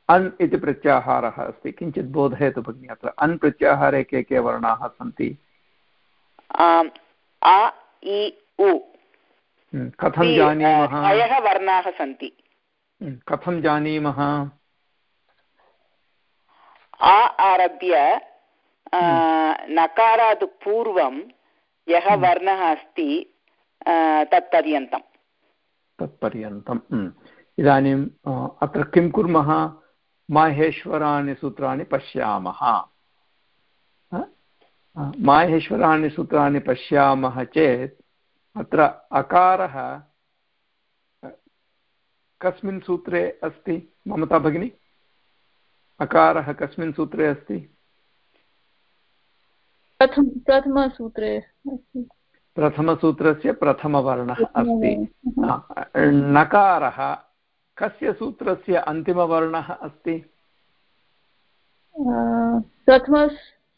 अन् इति प्रत्याहारः अस्ति। किञ्चित् बोधयतु भगिनि अत्र। अन् प्रत्याहारे के के वर्णाः सन्ति अ इ उ। हम्म, कथं जानीमः? अयः वर्णाः सन्ति। हम्म, कथं जानीमः? आ आरभ्य हम्म। नकारात् पूर्वं यः वर्णः अस्ति तत्पर्यन्तं तत्पर्यन्तम्। इदानीम् अत्र किं कुर्मः? माहेश्वराणि सूत्राणि पश्यामः। माहेश्वराणि सूत्राणि पश्यामः चेत् अत्र अकारः कस्मिन् सूत्रे अस्ति? ममता भगिनी? अकारः कस्मिन् सूत्रे अस्ति? प्रथमसूत्रे प्रथमसूत्रस्य प्रथमवर्णः अस्ति। नकारः कस्य सूत्रस्य अन्तिमवर्णः अस्ति?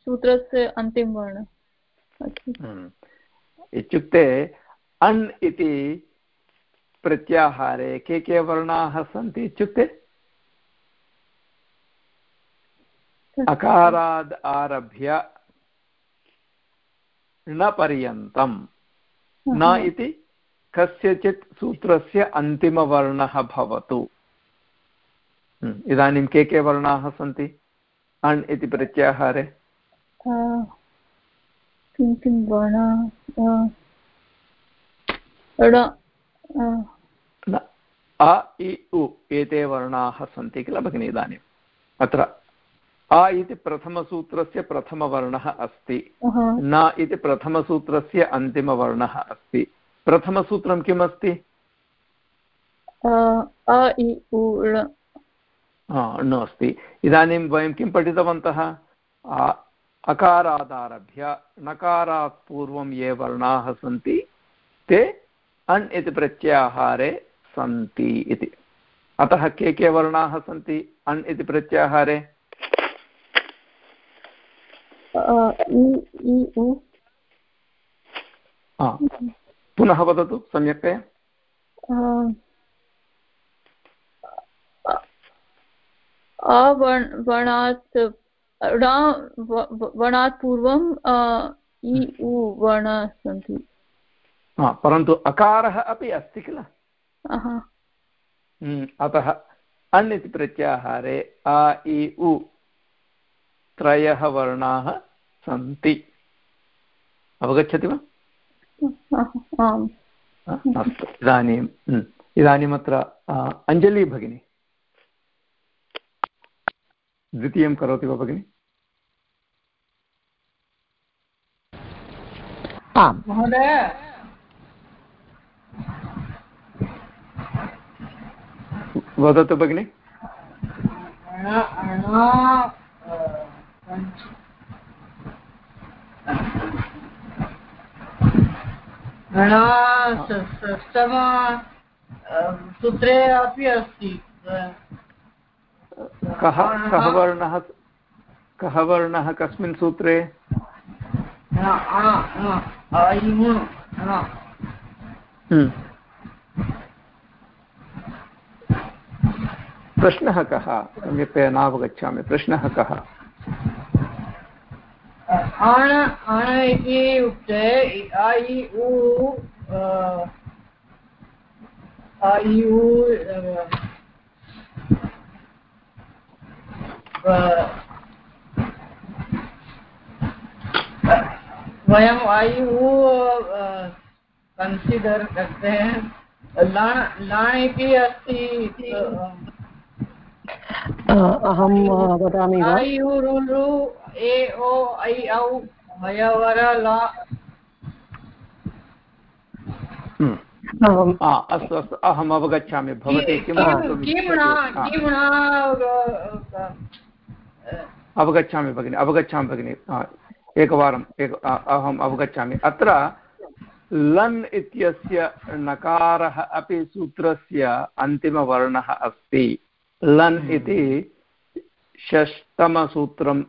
प्रथमसूत्रस्य अन्तिमवर्ण हम्म। इत्युक्ते अण् इति प्रत्याहारे के के वर्णाः सन्ति इत्युक्ते? अकाराद् आरभ्य न पर्यन्तं। न इति कस्यचित् सूत्रस्य अन्तिमवर्णः भवतु। हम्म, इदानीं के के वर्णाः सन्ति? अण् इति प्रत्याहारे। किं किं वर्णः अ इ उ एते वर्णाः सन्ति किल भगिनि इदानीम् अत्र अ इति प्रथमसूत्रस्य प्रथमवर्णः अस्ति न इति प्रथमसूत्रस्य अन्तिमवर्णः अस्ति प्रथमसूत्रं किम् अस्ति न अस्ति इदानीं वयं किं पठितवन्तः अकारादारभ्य नकारात् पूर्वं ये वर्णाः सन्ति ते अण् इति प्रत्याहारे सन्ति इति अतः के के वर्णाः सन्ति अण् इति प्रत्याहारे पुनः वदतु सम्यक्तया अवर्णात् वर्णात् पूर्वं इ उ वर्णाः सन्ति। परन्तु अकारः अपि अस्ति किल? हम्म, अतः अण् इति प्रत्याहारे अ इ उ त्रयः वर्णाः सन्ति। अवगच्छति वा? अस्तु इदानीं हम्म, इदानीमत्र अञ्जलि भगिनी। द्वितीयं करोति वा भगिनि? आम् महोदय। वदतु भगिनि। सूत्रे अपि अस्ति। कः कः वर्णः कः वर्णः कस्मिन् सूत्रे। प्रश्नः कः? सम्यक्तया नावगच्छामि। प्रश्नः कः? इति उक्ते ऐ वयम आयु कंसीडर करते हैं। लाण इति अस्ति अहं वदामि ए ओ ऐ औ हयवर ला। अस्तु अस्तु अहम् अवगच्छामि। भवती किं अवगच्छामि भगिनि अवगच्छामि भगिनि। एकवारम् एक अहम् अवगच्छामि। अत्र लन् इत्यस्य नकारः अपि सूत्रस्य अन्तिमवर्णः अस्ति। लन् इति षष्टमसूत्रं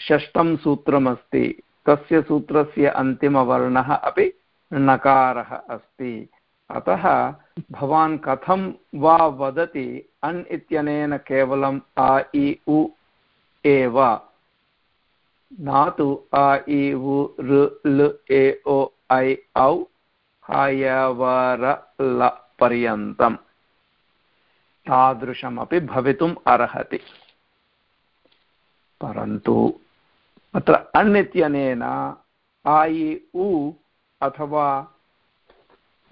षष्टं सूत्रमस्ति तस्य सूत्रस्य अन्तिमवर्णः अपि नकारः अस्ति। अतः भवान् कथं वा वदति अन् इत्यनेन केवलम् आ इ उ एव। न तु अ इ उ ऋ लृ ए ओ ऐ औ हयवर ल पर्यन्तम् तादृशमपि भवितुम् अर्हति। परन्तु अत्र अण् इत्यनेन आ इ उ अथवा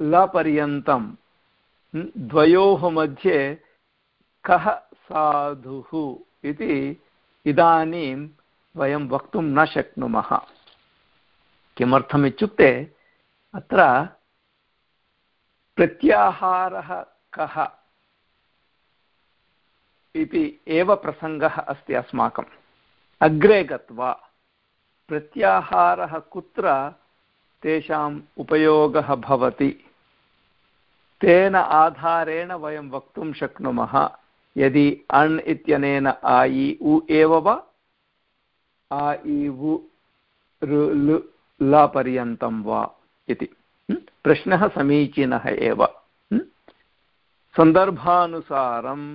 लपर्यन्तं द्वयोः मध्ये कः साधुः इति इदानीं वयं वक्तुं न शक्नुमः। किमर्थम् इत्युक्ते अत्र प्रत्याहारः कः इति एव प्रसङ्गः अस्ति अस्माकम्। अग्रे गत्वा, प्रत्याहारः कुत्र तेषाम् उपयोगः भवति, तेन आधारेण वयं वक्तुं शक्नुमः। यदि अण् इत्यनेन आयि उ एव वा आ इ वु ऋ लु लपर्यन्तं वा इति प्रश्नः समीचीनः एव सन्दर्भानुसारम्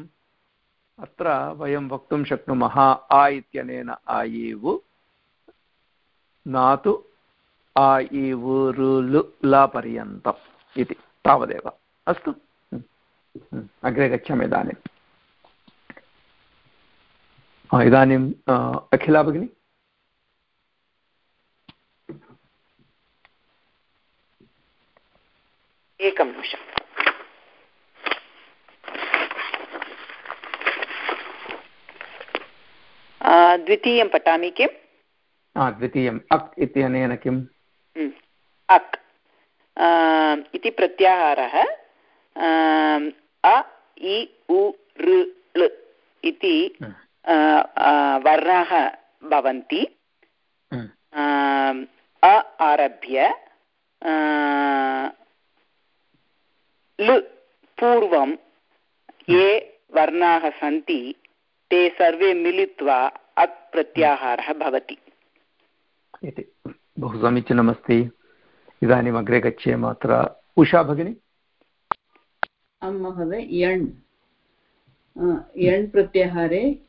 अत्र वयं वक्तुं शक्नुमः आ इत्यनेन आयीवु न तु आ इवु ऋ लपर्यन्तम् इति तावदेव अस्तु अग्रे गच्छामि इदानीम् इदानीम् अखिला भगिनी एकं निमिषम्। द्वितीयं पठामि किम्? द्वितीयम्। अक् इत्यनेन किम्? अक्। इति प्रत्याहारः। अ इ उ ऋ इति वर्णाः भवन्ति। अ आरभ्य। लृ पूर्वं ये वर्णाः सन्ति ते सर्वे मिलित्वा अत् प्रत्याहारः भवति। इति बहु समीचीनमस्ति। इदानीम् अग्रे गच्छेम अत्र उषा भगिनी। आं महोदय यण्। यण् प्रत्याहारे।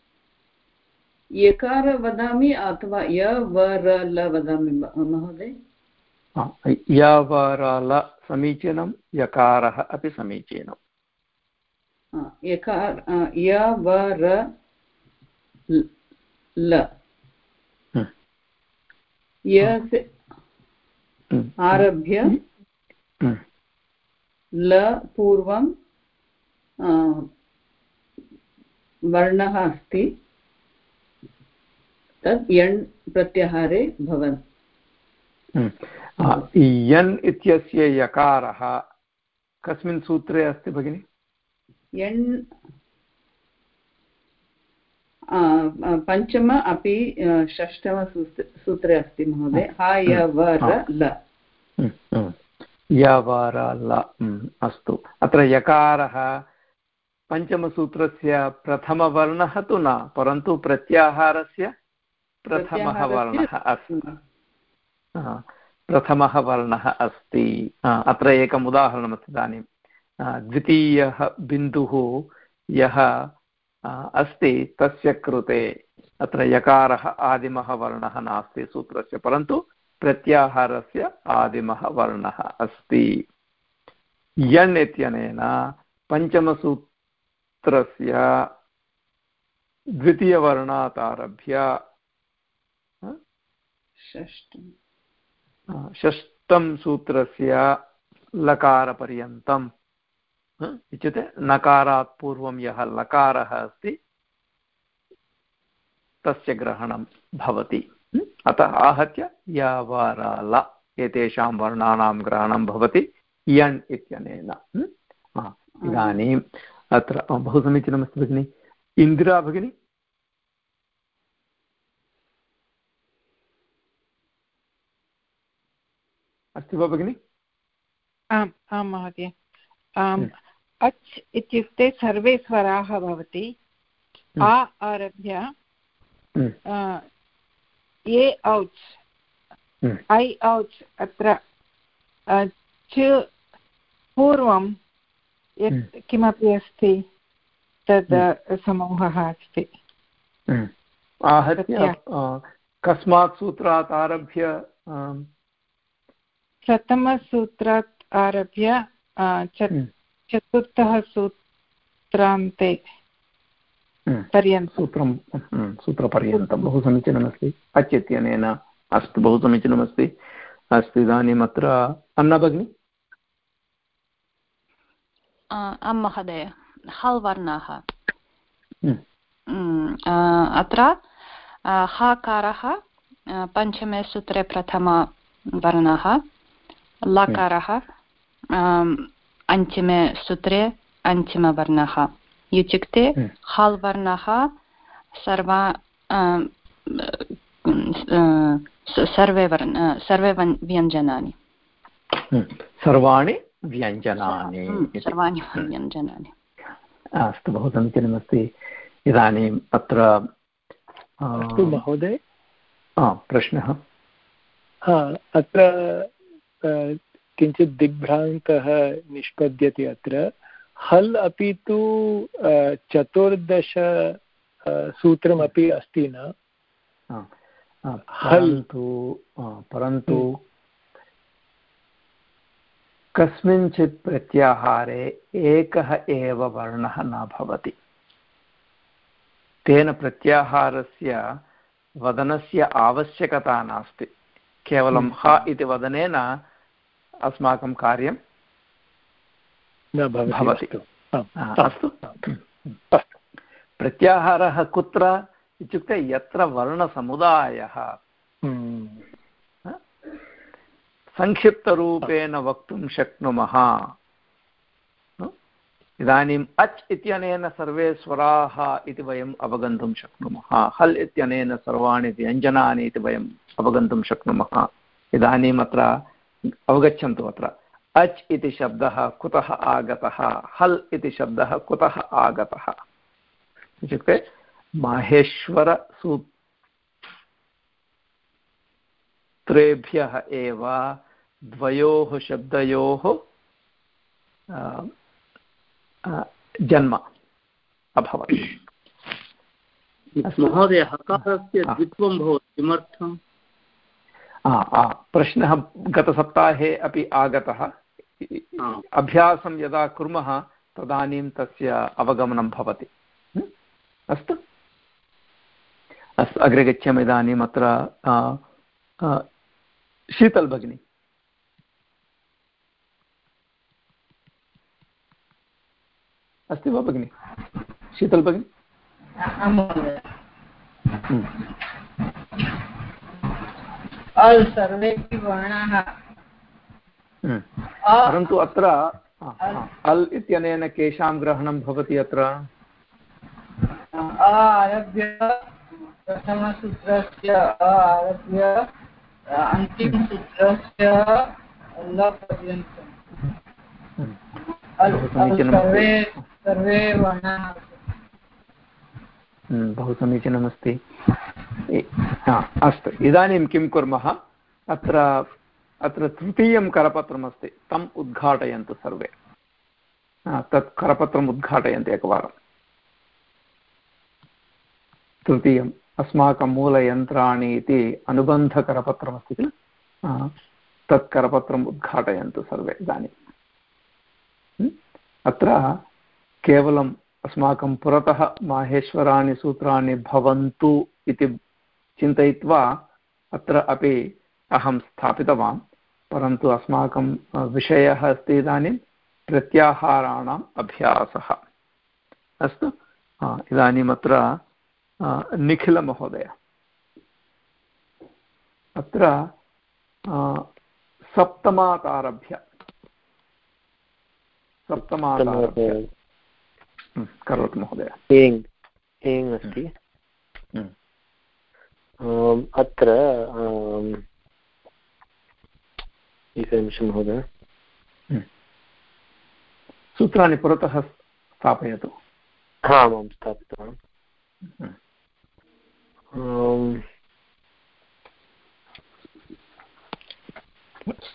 यकार वदामि अथवा य व र ल वदामि महोदय? यवरल समीचीनं यकारः अपि समीचीनम् यकार य ल आरभ्य ल पूर्वं वर्णः अस्ति तत् यण् प्रत्याहारे भवन् यन् इत्यस्य यकारः कस्मिन् सूत्रे अस्ति भगिनि? यण् पञ्चम अपि षष्टमसूत्रे अस्ति महोदय। हा य वर ल। यवर ल अस्तु। अत्र यकारः पञ्चमसूत्रस्य प्रथमवर्णः तु न परन्तु प्रत्याहारस्य प्रथमः वर्णः अस्ति। प्रथमः वर्णः अस्ति। अत्र एकम् उदाहरणमस्ति इदानीं। द्वितीयः बिन्दुः यः अस्ति, तस्य कृते। अत्र यकारः आदिमः वर्णः नास्ति सूत्रस्य, परन्तु प्रत्याहारस्य आदिमः वर्णः अस्ति। यण् इत्यनेन पञ्चमसूत्रस्य द्वितीयवर्णात् आरभ्य षष्ठं सूत्रस्य लकारपर्यन्तम्। इत्युक्ते नकारात् पूर्वं यः लकारः अस्ति, तस्य ग्रहणं भवति। अतः आहत्य यवरल, एतेषां वर्णानां ग्रहणं भवति, यण् इत्यनेन। इदानीम् अत्र बहु समीचीनमस्ति भगिनि। इन्दिरा भगिनी? अस्ति वा भगिनि? आम् आं महोदय। अच् इत्युक्ते सर्वे स्वराः भवति। आ आरभ्य ए औच् ऐ औच् अत्र च पूर्वं यत् किमपि अस्ति तद् समूहः अस्ति। आहत्य कस्मात् सूत्रात् आरभ्य प्रथमसूत्रात् आरभ्य चतुर्थः सूत्रान्ते पर्यन्तं। सूत्रं सूत्रपर्यन्तं बहु समीचीनमस्ति। अच् इत्यनेन अस्तु बहु समीचीनमस्ति। अस्तु इदानीम् अत्र अन्ना भगिनि? आं महोदय हल् वर्णाः। अत्र हकारः पञ्चमे सूत्रे प्रथमवर्णः लकारः अन्तिमे सूत्रे अन्तिमवर्णः इत्युक्ते हल् वर्णः सर्वा सर्वे वर्ण सर्वे व्यञ्जनानि सर्वाणि व्यञ्जनानि सर्वाणि व्यञ्जनानि अस्तु बहु समीचीनमस्ति इदानीम् अत्र अस्तु महोदय प्रश्नः अत्र किञ्चित् दिग्भ्रान्तः निष्पद्यते अत्र। हल् अपि तु चतुर्दश सूत्रमपि अस्ति न? परन्तु परन्तु कस्मिंश्चित् प्रत्याहारे एकः एव वर्णः न भवति। तेन प्रत्याहारस्य वदनस्य आवश्यकता नास्ति। केवलं ह इति वदनेन अस्माकं कार्यं भवति अस्तु। प्रत्याहारः कुत्र इत्युक्ते यत्र वर्णसमुदायः। हम्म। संक्षिप्तरूपेण वक्तुं शक्नुमः। इदानीम् अच् इत्यनेन सर्वे स्वराः इति वयम् अवगन्तुं शक्नुमः। हल् इत्यनेन सर्वाणि व्यञ्जनानि इति वयम् अवगन्तुं शक्नुमः। इदानीम् अत्र अवगच्छन्तु अत्र। अच् इति शब्दः कुतः आगतः? हल् इति शब्दः कुतः आगतः? इत्युक्ते माहेश्वरसूत्रेभ्यः एव द्वयोः शब्दयोः जन्म अभवत्। महोदय हकारस्य द्वित्वं भवति किमर्थम्? प्रश्नः गतसप्ताहे अपि आगतः। अभ्यासं यदा कुर्मः तदानीं तस्य अवगमनं भवति। अस्तु। अस्तु अग्रे गच्छामः इदानीम् अत्र शीतल् भगिनी। अस्ति वा भगिनि? शीतल् भगिनि? अल् सर्वेपि वर्णाः हम्म। परन्तु अत्र अल् इत्यनेन केषां ग्रहणं भवति अत्र? आरभ्य प्रथमसूत्रस्य आरभ्य अन्तिमसूत्रस्य सर्वे सर्वे वर्णाः। हम्म, बहु समीचीनमस्ति। अस्तु। इदानीं किं कुर्मः? अत्र अत्र तृतीयं करपत्रमस्ति। तम् उद्घाटयन्तु सर्वे। तत् करपत्रम् उद्घाटयन्तु एकवारम् तृतीयम्, अस्माकं मूलयन्त्राणि इति अनुबन्धकरपत्रमस्ति किल? तत् करपत्रम् उद्घाटयन्तु सर्वे इदानीम् अत्र केवलम् अस्माकं पुरतः माहेश्वराणि सूत्राणि भवन्तु इति चिन्तयित्वा अत्र अपि अहं स्थापितवान्, परन्तु अस्माकं विषयः अस्ति इदानीं प्रत्याहाराणाम् अभ्यासः। अस्तु इदानीम् अत्र निखिलमहोदय। अत्र सप्तमात् आरभ्य सप्तमात् करोतु महोदय एङ् एङ् अस्ति अत्र एकनिमिषं महोदय सूत्राणि पुरतः स्थापयतु आमां स्थापितवान्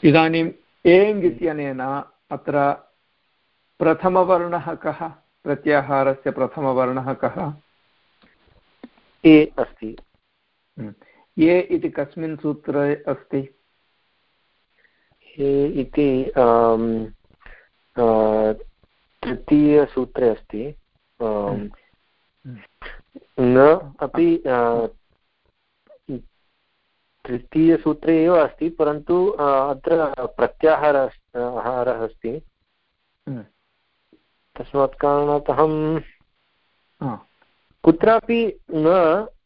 इदानीम् एङ् इत्यनेन अत्र प्रथमवर्णः कः प्रत्याहारस्य प्रथमवर्णः कः? ए अस्ति। ये इति कस्मिन् सूत्रे अस्ति? ए इति तृतीयसूत्रे अस्ति। न अपि तृतीयसूत्रे एव अस्ति परन्तु अत्र प्रत्याहार अस्ति। हम्म। तस्मात् कारणात् अहं कुत्रापि न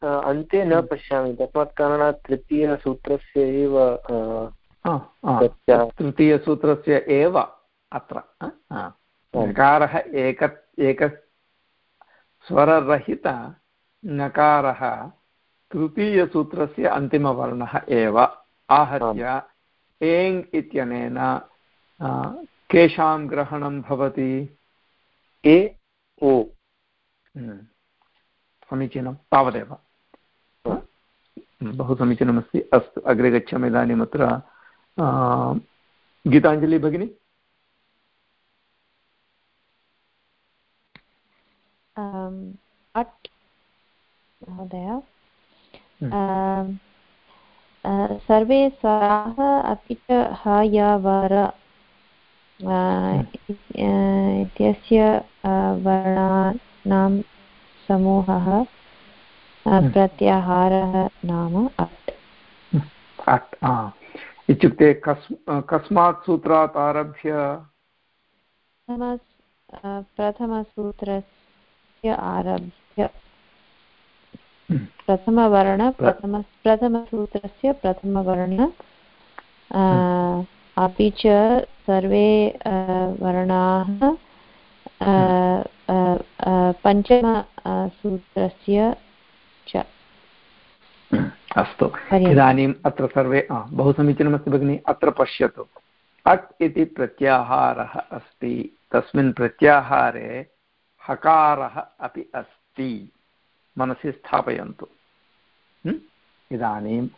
अन्ते न। पश्यामि। तस्मात् कारणात् तृतीयसूत्रस्य एव तृतीयसूत्रस्य एव अत्र नकारः एक एक स्वररहित नकारः तृतीयसूत्रस्य अन्तिमवर्णः एव। आहत्य एङ् इत्यनेन केषां ग्रहणं भवति? ए ओ हम्म। समीचीनं तावदेव। बहु समीचीनमस्ति। अस्तु अग्रे गच्छामि इदानीम् अत्र गीताञ्जलि भगिनी? अट् महोदय। सर्वे स्वराः अपि च ह य वर इत्यस्य वर्णानां समूहः प्रत्याहारः नाम अट्। अट् इत्युक्ते कस् कस्मात् सूत्रात् आरभ्य? प्रथमसूत्रस्य आरभ्य। प्रथमवर्ण प्रथम प्रथमसूत्रस्य प्रथमवर्ण अपि च सर्वे वर्णाः पञ्चमसूत्रस्य च। अस्तु। इदानीम् अत्र सर्वे बहु समीचीनमस्ति भगिनि अत्र पश्यतु। अट् इति प्रत्याहारः अस्ति। तस्मिन् प्रत्याहारे हकारः अपि अस्ति। मनसि स्थापयन्तु। इदानीम्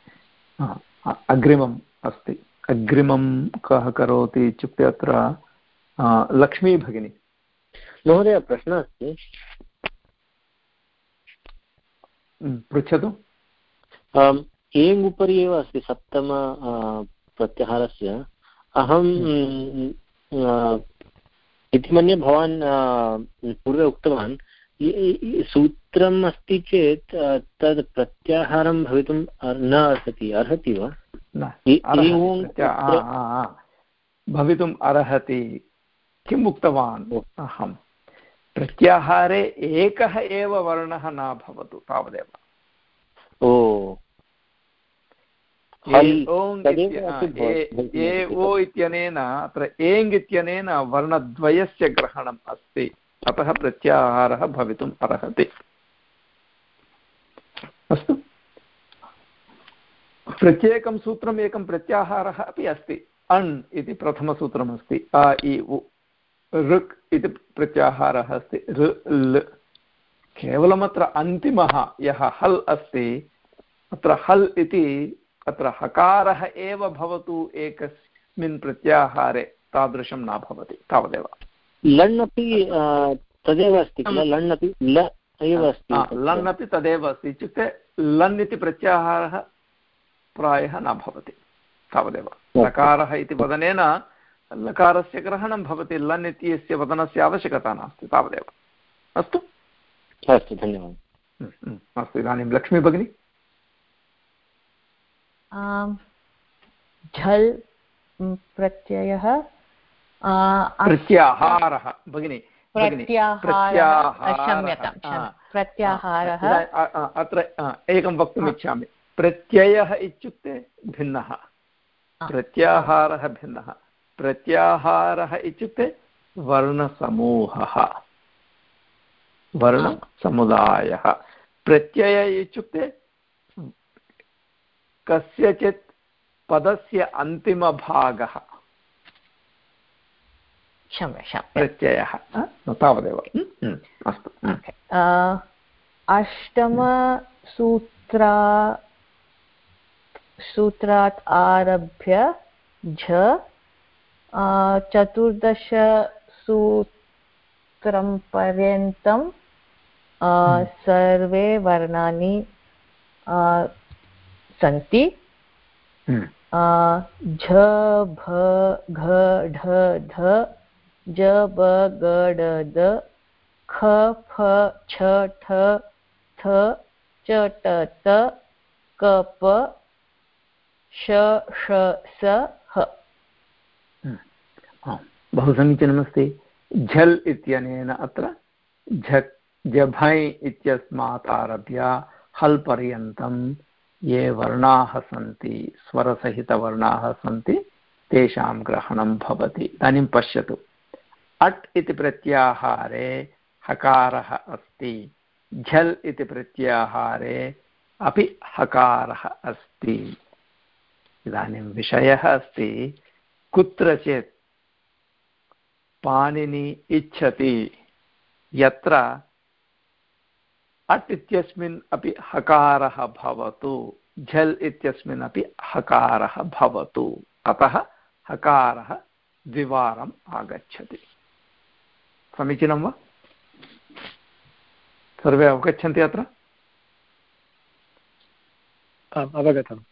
अग्रिमम् अस्ति। अग्रिमं कः करोति इत्युक्ते अत्र लक्ष्मी भगिनी। महोदय प्रश्नः अस्ति। पृच्छतु। एङ् उपरि एव अस्ति सप्तम प्रत्याहारस्य। अहं इति मन्ये भवान् पूर्वे उक्तवान्। सूत्रम् अस्ति चेत् तद् प्रत्याहारं भवितुं न अर्हति अर्हति वा? भवितुम् अर्हति। किम् उक्तवान्? अहं प्रत्याहारे एकः एव वर्णः न भवतु तावदेव। ओ। ए ओ इत्यनेन अत्र एङ् इत्यनेन वर्णद्वयस्य ग्रहणम् अस्ति। अतः प्रत्याहारः भवितुम् अर्हति। अस्तु। प्रत्येकं सूत्रम् एकं प्रत्याहारः अपि अस्ति। अण् इति प्रथमसूत्रमस्ति अ इ उ ऋक् इति प्रत्याहारः अस्ति। ऋ ल। केवलमत्र अन्तिमः यः हल् अस्ति अत्र हल् इति अत्र हकारः एव भवतु एकस्मिन् प्रत्याहारे। तादृशं न भवति। तावदेव। लण् अपि तदेव अस्ति किल? लण् अपि ल एव अस्ति लण् अपि तदेव अस्ति। इत्युक्ते लन् इति प्रत्याहारः प्रायः न भवति। तावदेव। लकारः इति वदनेन लकारस्य ग्रहणं भवति लन् इत्यस्य वदनस्य आवश्यकता नास्ति। तावदेव। अस्तु? अस्तु धन्यवादः। अस्तु इदानीं लक्ष्मी भगिनी। झल् प्रत्ययः। प्रत्याहारः भगिनि प्रत्याहारः अत्र एकं वक्तुमिच्छामि प्रत्ययः इत्युक्ते भिन्नः। प्रत्याहारः भिन्नः। प्रत्याहारः इत्युक्ते वर्णसमूहः। वर्णसमुदायः। प्रत्यय इत्युक्ते कस्यचित् पदस्य अन्तिमभागः। प्रत्ययः। तावदेव। अस्तु। अष्टमसूत्रा सूत्रात् आरभ्य झ चतुर्दशसूत्रं पर्यन्तं सर्वे वर्णानि सन्ति। झ भ घ ढ ध ज ब ग ड द ख फ छ ठ थ च ट त क प श ष स, ह। बहु समीचीनमस्ति झल् इत्यनेन अत्र झक् जभै इत्यस्मात् आरभ्य हल् पर्यन्तं ये वर्णाः सन्ति, स्वरसहितवर्णाः सन्ति, तेषां ग्रहणं भवति। इदानीं पश्यतु। अट् इति प्रत्याहारे हकारः अस्ति। झल् इति प्रत्याहारे अपि हकारः अस्ति। इदानीं विषयः अस्ति, कुत्रचित् पाणिनि इच्छति, यत्र अट् इत्यस्मिन् अपि हकारः भवतु, झल् इत्यस्मिन् अपि हकारः भवतु, अतः हकारः द्विवारम् आगच्छति। समीचीनं वा? सर्वे अवगच्छन्ति अत्र? अवगतम्।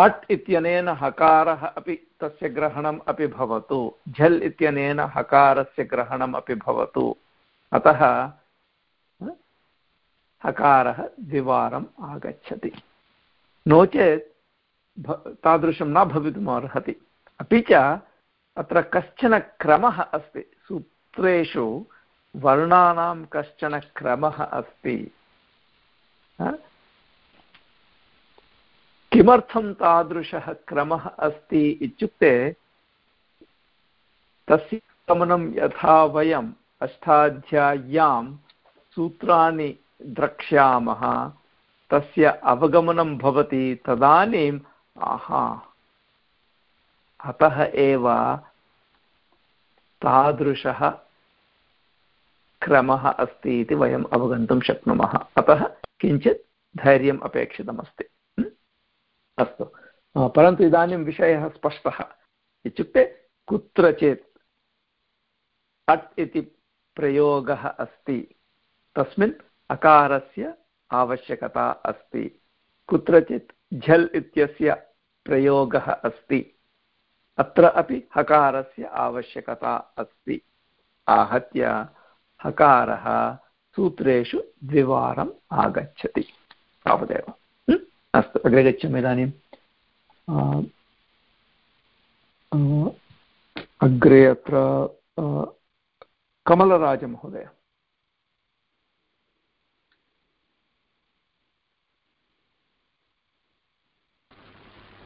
अट् इत्यनेन हकारः अपि तस्य ग्रहणम् अपि भवतु। झल् इत्यनेन हकारस्य ग्रहणम् अपि भवतु। अतः हकारः द्विवारम् आगच्छति। नो चेत् तादृशं न भवितुमर्हति अपि च अत्र कश्चन क्रमः अस्ति। सूत्रेषु वर्णानां कश्चन क्रमः अस्ति। किमर्थं तादृशः क्रमः अस्ति इत्युक्ते तस्य गमनं यथा वयम् अष्टाध्याय्यां सूत्राणि द्रक्ष्यामः, तस्य अवगमनं भवति तदानीम् आहा। अतः एव तादृशः क्रमः अस्ति इति वयम् अवगन्तुं शक्नुमः। अतः किञ्चित् धैर्यम् अपेक्षितमस्ति। अस्तु। परन्तु इदानीं विषयः स्पष्टः। इत्युक्ते कुत्रचित् अट् इति प्रयोगः अस्ति, तस्मिन् अकारस्य आवश्यकता अस्ति। कुत्रचित् झल् इत्यस्य प्रयोगः अस्ति। अत्र अपि हकारस्य आवश्यकता अस्ति। आहत्य हकारः सूत्रेषु द्विवारम् आगच्छति। तावदेव। अस्तु अग्रे गच्छामि इदानीं। अग्रे अत्र कमलराजमहोदय।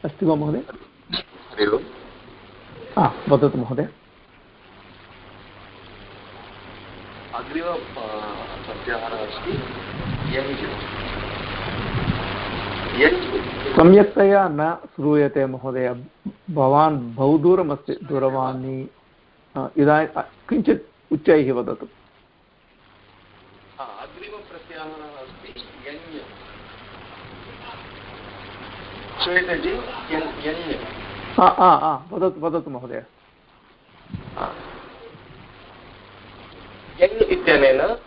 अस्ति वा महोदय? वदतु महोदय। अग्रिम प्रत्याहारः अस्ति सम्यक्तया न श्रूयते महोदय। भवान् बहु दूरमस्ति दूरवाणी। इदानीं किञ्चित् उच्चैः वदतु। वदतु वदतु महोदय। इत्यनेन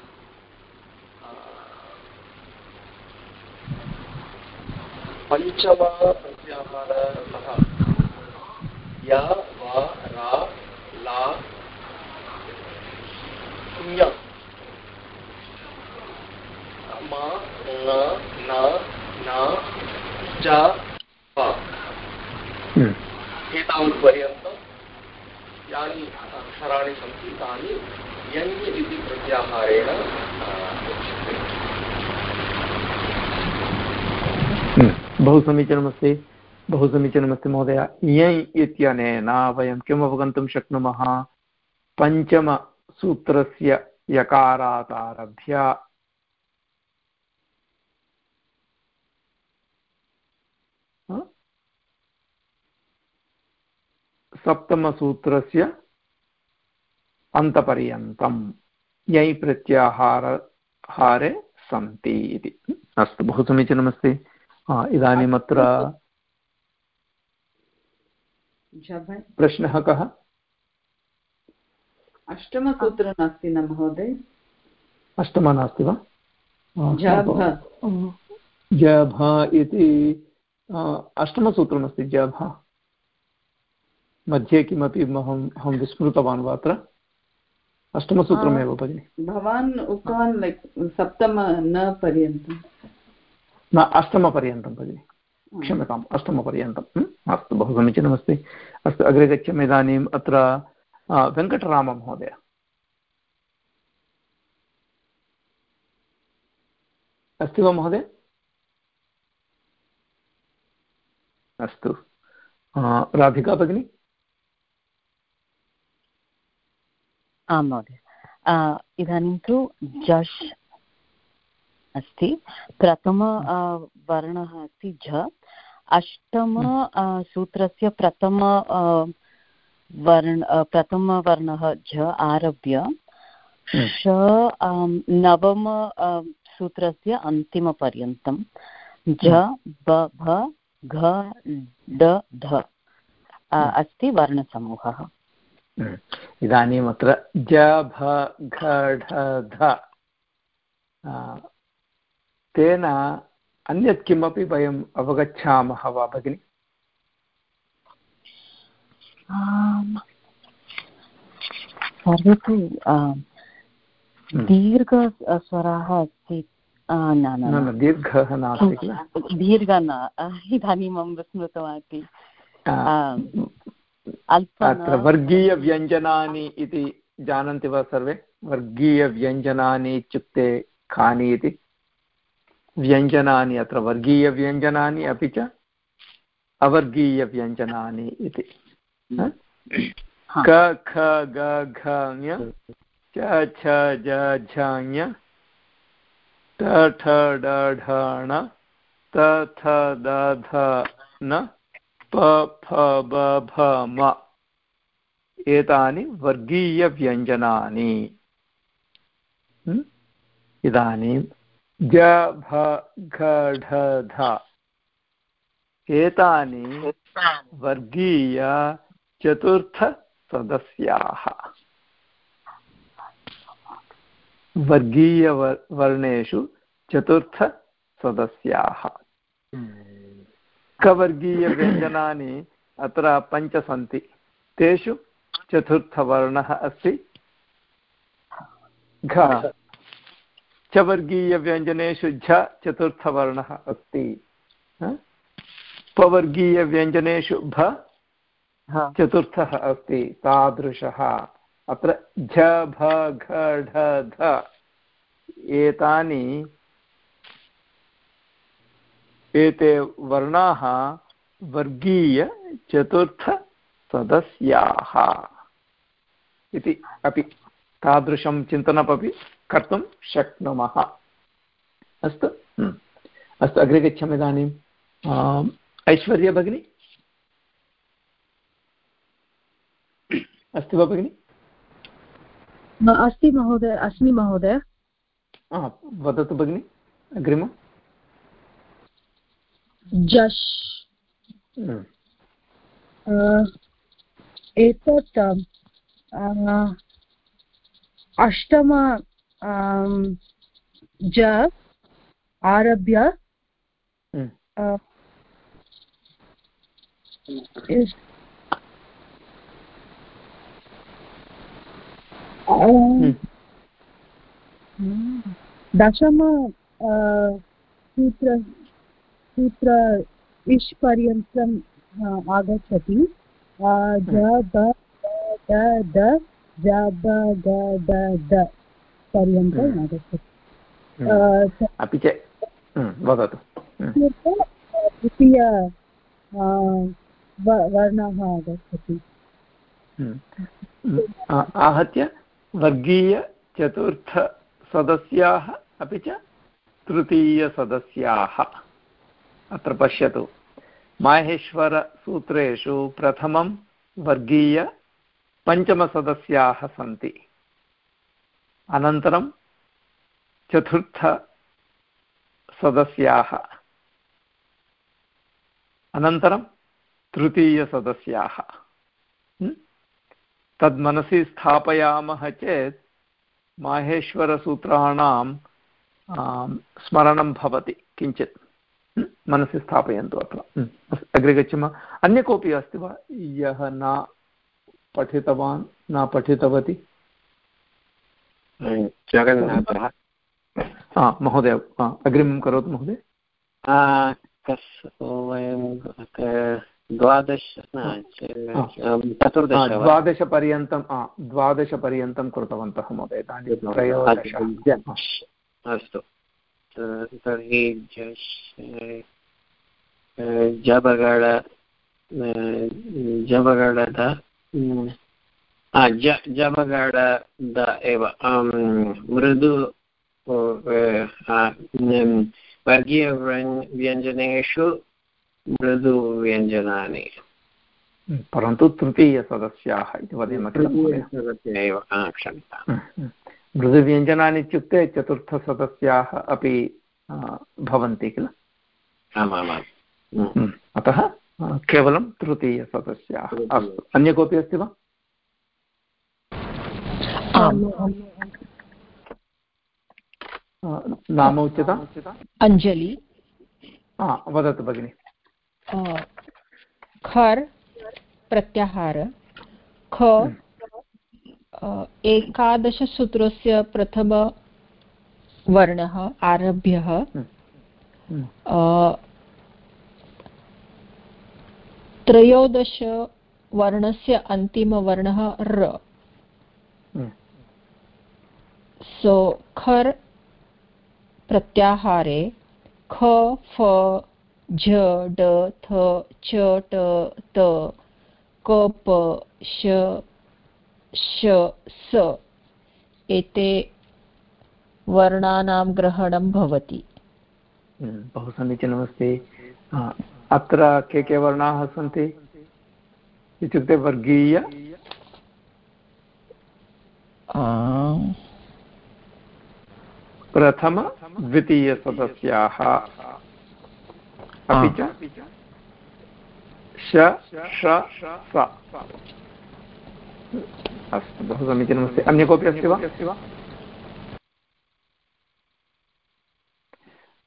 पञ्चमा प्रत्याहारः या वा रा ला ञ मा न न न च प। एतावत्पर्यन्तं यानि अक्षराणि सन्ति तानि यङ् इति प्रत्याहारेण बहु समीचीनमस्ति बहु समीचीनमस्ति महोदय। यञ् इत्यनेन वयं किम् अवगन्तुं शक्नुमः पञ्चमसूत्रस्य यकारात् आरभ्य सप्तमसूत्रस्य अन्तपर्यन्तं यै प्रत्याहार हारे सन्ति इति। अस्तु, बहु समीचीनमस्ति। इदानीम् अत्र प्रश्नः कः? अष्टमसूत्रं नास्ति न महोदय? अष्टम नास्ति वा? जभ इति अष्टमसूत्रमस्ति जभ। मध्ये किमपि अहम् अहं विस्मृतवान् वा अत्र? अष्टमसूत्रमेव भगिनि। भवान् उक्तवान् लैक् सप्तम न पर्यन्तं। न, अष्टमपर्यन्तं भगिनि। क्षम्यताम् अष्टमपर्यन्तम् अस्तु, बहु समीचीनमस्ति। अस्तु, अग्रे गच्छामि इदानीम् अत्र वेङ्कटराममहोदय। अस्ति वा महोदय? अस्तु। राधिका भगिनी? आं महोदय। इदानीं तु जश् अस्ति। प्रथम वर्णः अस्ति झ। अष्टम सूत्रस्य प्रथम वर्ण प्रथमवर्णः झ आरभ्य। ष नवम सूत्रस्य अन्तिमपर्यन्तं। झ ब भ घ ड ध। अस्ति वर्णसमूहः। इदानीम् अत्र ज भ घ ढ ध। तेन अन्यत् किमपि वयम् अवगच्छामः वा भगिनि? सर्वे तु दीर्घस्वरः अस्ति न न दीर्घः नास्ति किल? दीर्घ न इदानीम् अहं विस्मृतवती अत्र वर्गीयव्यञ्जनानि इति जानन्ति वा सर्वे? वर्गीयव्यञ्जनानि इत्युक्ते कानि इति? व्यञ्जनानि अत्र वर्गीयव्यञ्जनानि अपि च अवर्गीयव्यञ्जनानि इति। क ख ग घ च छ ज झ ट ठ ड त थ द ध न प फ ब भ म। एतानि वर्गीयव्यञ्जनानि। इदानीं घ ढ ध. एतानि वर्गीय चतुर्थसदस्याः वर्गीयवर्णेषु चतुर्थसदस्याः कवर्गीयव्यञ्जनानि अत्र पञ्च सन्ति तेषु चतुर्थवर्णः अस्ति। घ चवर्गीयव्यञ्जनेषु झ चतुर्थवर्णः अस्ति। पवर्गीयव्यञ्जनेषु भ चतुर्थः अस्ति तादृशः। अत्र झ भ घ ढ ध एतानि एते वर्णाः वर्गीयचतुर्थसदस्याः इति अपि तादृशं चिन्तनमपि कर्तुं शक्नुमः। अस्तु। अस्तु अग्रे गच्छामि इदानीम् ऐश्वर्या भगिनी? अस्ति वा भगिनि? अस्ति महोदय अस्मि महोदय। वदतु भगिनि अग्रिमम्। जश्। एतत् अष्टम ज आरभ्य दशम सूत्र सूत्र इष् पर्यन्तम् आगच्छति। ज ब द द ज ब ग द द। पर्यन्तम् हम्म। आगच्छति अपि च हम्म, वदतु हम्म। द्वितीय वर्णः आगच्छति आहत्य वर्गीयचतुर्थसदस्याः अपि च तृतीयसदस्याः अत्र पश्यतु. माहेश्वरसूत्रेषु प्रथमं वर्गीयपञ्चमसदस्याः सन्ति. अनन्तरं चतुर्थसदस्याः अनन्तरं तृतीयसदस्याः तद् मनसि स्थापयामः चेत् माहेश्वरसूत्राणां स्मरणं भवति, किञ्चित्। मनसि स्थापयन्तु अत्र। अग्रे गच्छामः। अन्य कोऽपि अस्ति वा? यः न पठितवान्, न पठितवती? जगन्नाथः महोदय अग्रिमं करोतु महोदय। कस् वयं द्वादश चतुर्दश द्वादशपर्यन्तं द्वादशपर्यन्तं कृतवन्तः महोदय अस्तु। तर्हि जबगड जबगडद जबगडद एव मृदु वर्गीयव्यञ्जनेषु मृदुव्यञ्जनानि परन्तु तृतीयसदस्याः इति वदेम एव क्षम्यताम् मृदुव्यञ्जनानि इत्युक्ते चतुर्थसदस्याः अपि भवन्ति किल अतः केवलं तृतीयसदस्याः अस्तु अन्य कोऽपि अस्ति वा? नाम उच्यता? अञ्जलि। वदतु भगिनि। खर् प्रत्याहार। ख एकादशसूत्रस्य प्रथमवर्णः आरभ्यः। त्रयोदशवर्णस्य अन्तिमवर्णः र। सो खर् प्रत्याहारे ख फ झ ड थ च ट त क प श श स एते वर्णानां ग्रहणं भवति। हम्म, बहु समीचीनमस्ति अत्र के के वर्णाः सन्ति? इत्युक्ते वर्गीय? प्रथम द्वितीयसदस्याः। अपि च श अस्तु बहु समीचीनमस्ति। अन्य कोऽपि अस्ति वा?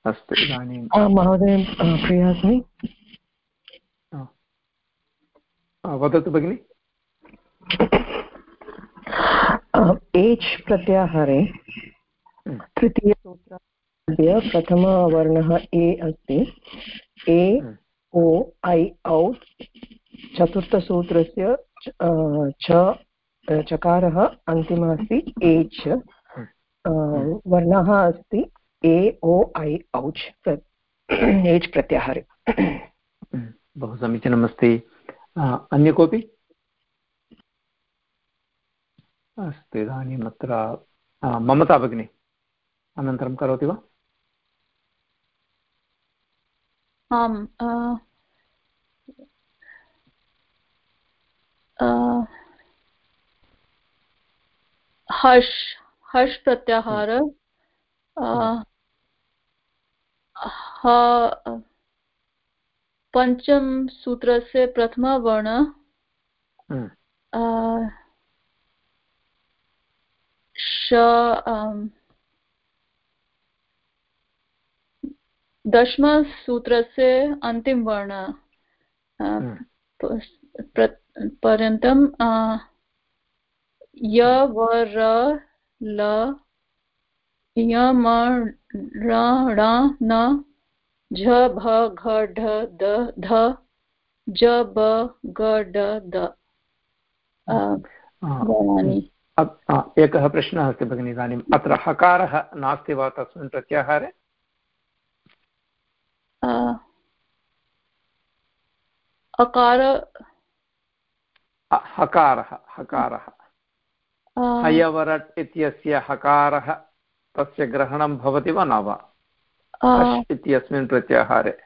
अस्तु। इदानीं महोदय प्रिया अस्मि। वदतु भगिनि। एच् प्रत्याहारे तृतीयसूत्रस्य प्रथमवर्णः ए अस्ति। ए, ओ, ऐ, औ, चतुर्थसूत्रस्य च चकारः अन्तिमः अस्ति एच् वर्णः अस्ति ए, ओ, ऐ औच् एच् प्रत्याहारे। बहु समीचीनमस्ति। अन्य कोऽपि? अस्तु इदानीम् अत्र ममता भगिनी। अनन्तरं करोति वा? आम् हर्ष हर्ष प्रत्याहार पञ्चम सूत्रस्य प्रथमवर्ण हम्म। श दशमसूत्रस्य अन्तिमवर्ण पर्यन्तं य व र ल य म ण न झ भ घ ढ द ध ज ब ग ड द एकः प्रश्नः अस्ति भगिनि इदानीम् अत्र हकारः नास्ति वा तस्मिन् प्रत्याहारे अकार हकारः हकारः। हयवरट् इत्यस्य हकारः तस्य ग्रहणं भवति वा न वा? इत्यस्मिन् प्रत्याहारे।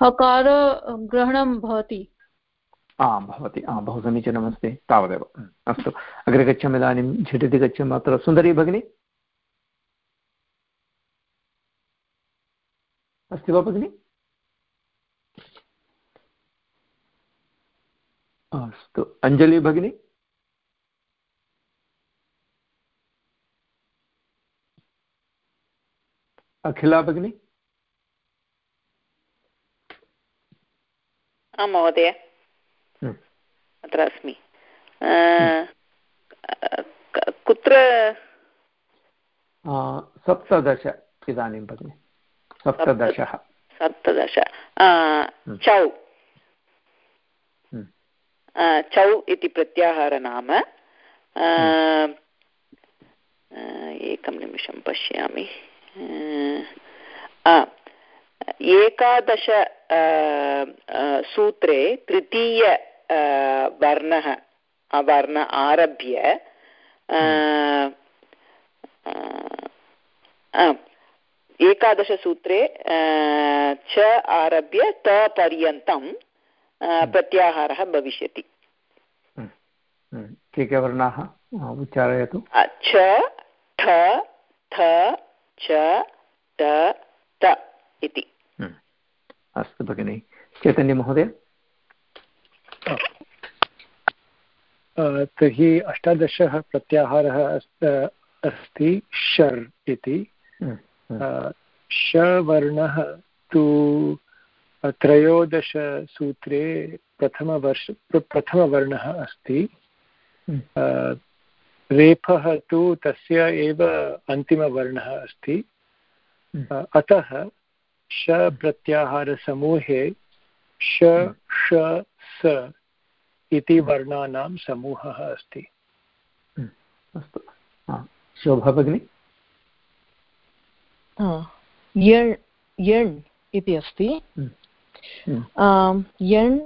हकार ग्रहणं भवति। आं भवति। आं बहु समीचीनमस्ति। तावदेव। अस्तु। अग्रे गच्छामि इदानीं झटिति गच्छामः अत्र। सुन्दरी भगिनी? अस्ति वा भगिनि अस्तु अञ्जलि भगिनि। अखिला भगिनि। आं महोदय। हम्म। अत्र अस्मि। कुत्र? सप्तदश इदानीं भगिनि। सप्तदशः सप्तदश हम्म। चौ हम्म। चौ इति प्रत्याहारनाम हम्म। एकं निमिषं पश्यामि एकादश सूत्रे तृतीय वर्णः वर्ण आरभ्य एकादशसूत्रे च आरभ्य त पर्यन्तं हम्म। प्रत्याहारः भविष्यति। हम्म। हम्म। के के वर्णाः? उच्चारयतु। छ ठ थ च ट त इति। अस्तु भगिनि। चैतन्यमहोदय? तर्हि अष्टादशः प्रत्याहारः अस्ति शर् इति। शवर्णः तु त्रयोदशसूत्रे प्रथमवर्ष प्रथमवर्णः अस्ति। रेफः तु तस्य एव अन्तिमवर्णः अस्ति। अतः श प्रत्याहारसमूहे श ष स इति वर्णानां समूहः अस्ति। अस्तु। शोभा भगिनि? यण् यण् इति अस्ति. यण्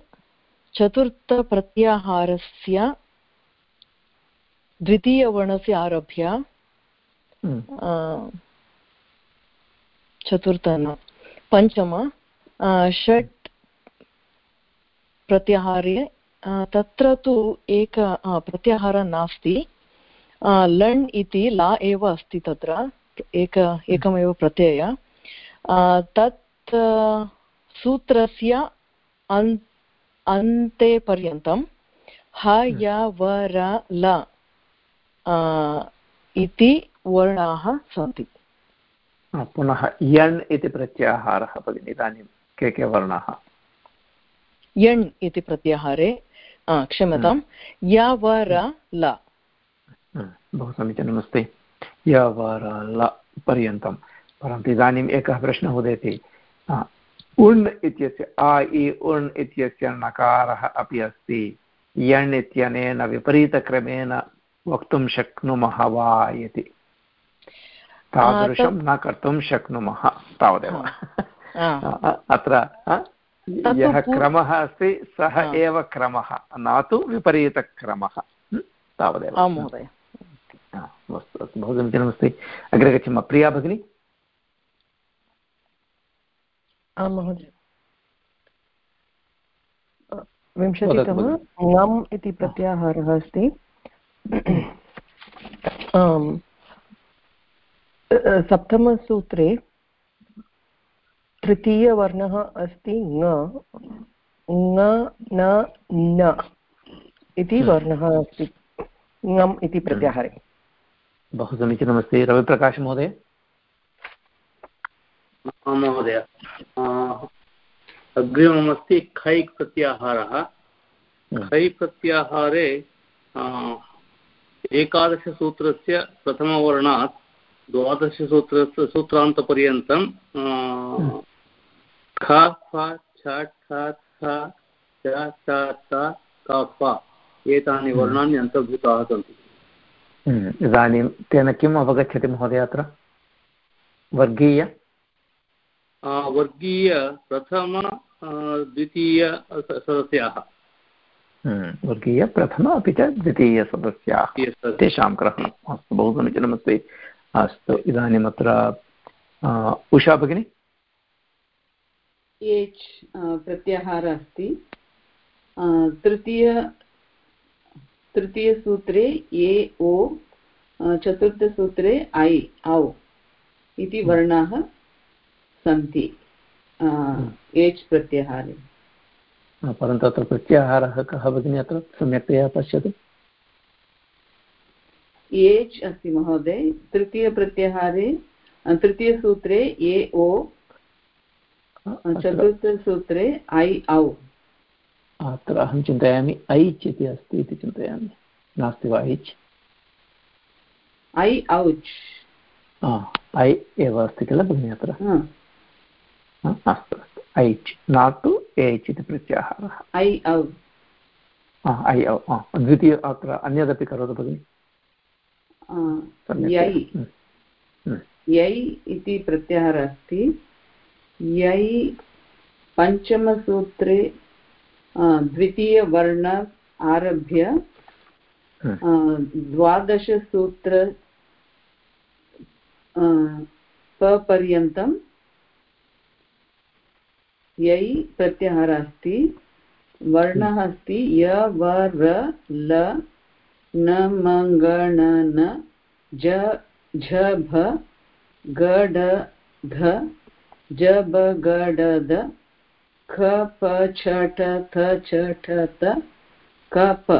चतुर्थप्रत्याहारस्य द्वितीयवर्णस्य आरभ्य चतुर्थ न पञ्चम षट् प्रत्याहारे तत्र तु एक प्रत्याहारः नास्ति. लण् इति ला एव अस्ति तत्र. एक एकमेव प्रत्यय। तत् सूत्रस्य अन् अन्ते पर्यन्तं ह य व र ल इति वर्णाः सन्ति। पुनः यण् इति प्रत्याहारः भगिनि इदानीं के के वर्णाः? यण् इति प्रत्याहारे क्षम्यतां य व र ल। बहु समीचीनमस्ति। य व र ल पर्यन्तं परन्तु इदानीम् एकः प्रश्नः उदेति उण् इत्यस्य आ इ उण् इत्यस्य नकारः अपि अस्ति। यण् इत्यनेन विपरीतक्रमेण वक्तुं शक्नुमः वा इति। तादृशं न कर्तुं शक्नुमः तावदेव। अत्र यः क्रमः अस्ति सः एव क्रमः न तु विपरीतक्रमः। तावदेव। महोदय। अस्तु अस्तु बहु समीचीनमस्ति अग्रे गच्छामः प्रिया भगिनी आं महोदय। विंशतितमः ङम् इति प्रत्याहारः अस्ति। सप्तमसूत्रे तृतीयवर्णः अस्ति ङ न न इति वर्णः अस्ति। ङम् इति प्रत्याहारे। बहु समीचीनमस्ति रविप्रकाशमहोदय महोदय। अग्रिममस्ति खैक् प्रत्याहारः। खै प्रत्याहारे एकादशसूत्रस्य प्रथमवर्णात् द्वादशसूत्रस्य सूत्रान्तपर्यन्तं ख फ छ फ। एतानि वर्णानि अन्तर्भूताः सन्ति। इदानीं तेन किम् अवगच्छति महोदय अत्र? वर्गीय? वर्गीय प्रथम द्वितीय सदस्याः। वर्गीय प्रथम अपि च द्वितीयसदस्याः तेषां ग्रहणम् अस्तु बहु समीचीनमस्ति। अस्तु इदानीम् अत्र उषा भगिनि? एच् प्रत्याहारः अस्ति। तृतीय तृतीयसूत्रे ए ओ चतुर्थसूत्रे ऐ औ इति वर्णाः सन्ति एच् प्रत्याहारे। परन्तु अत्र प्रत्याहारः कः भगिनि अत्र सम्यक्तया पश्यतु। एच् अस्ति महोदय तृतीयप्रत्याहारे तृतीयसूत्रे ए ओ चतुर्थसूत्रे ऐ औ। अत्र अहं चिन्तयामि ऐच् इति अस्ति इति चिन्तयामि। नास्ति वा ऐच् ऐ औच्। ऐ एव अस्ति किल भगिनि अत्र? अस्तु अस्तु। ऐच् नाट् टु एच् इति प्रत्याहारः। ऐ औ। ऐ औ द्वितीय अत्र अन्यदपि करोतु भगिनि। यै। यै इति प्रत्याहारः अस्ति। यै पञ्चमसूत्रे द्वितीयवर्ण आरभ्य द्वादशसूत्र पर्यन्तं यै प्रत्याहारः अस्ति वर्णः अस्ति य व र ल न म ग ण न ज झ भ ग ड ध ज ब ग ड द ख प छ ठ थ छ ठ त क प।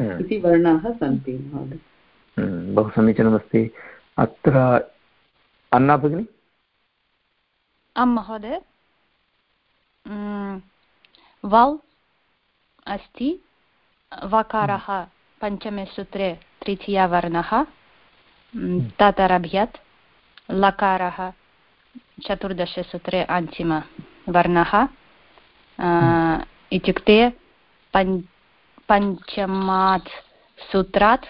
हम्म। इति वर्णाः सन्ति महोदय। हम्म, बहु समीचीनमस्ति। अत्र अन्ना भगिनि? आं महोदय। वल् अस्ति वकारः पञ्चमे सूत्रे तृतीयवर्णः तदरभ्यत् लकारः चतुर्दशसूत्रे अन्तिमवर्णः इत्युक्ते पञ्च पञ्चमात् सूत्रात्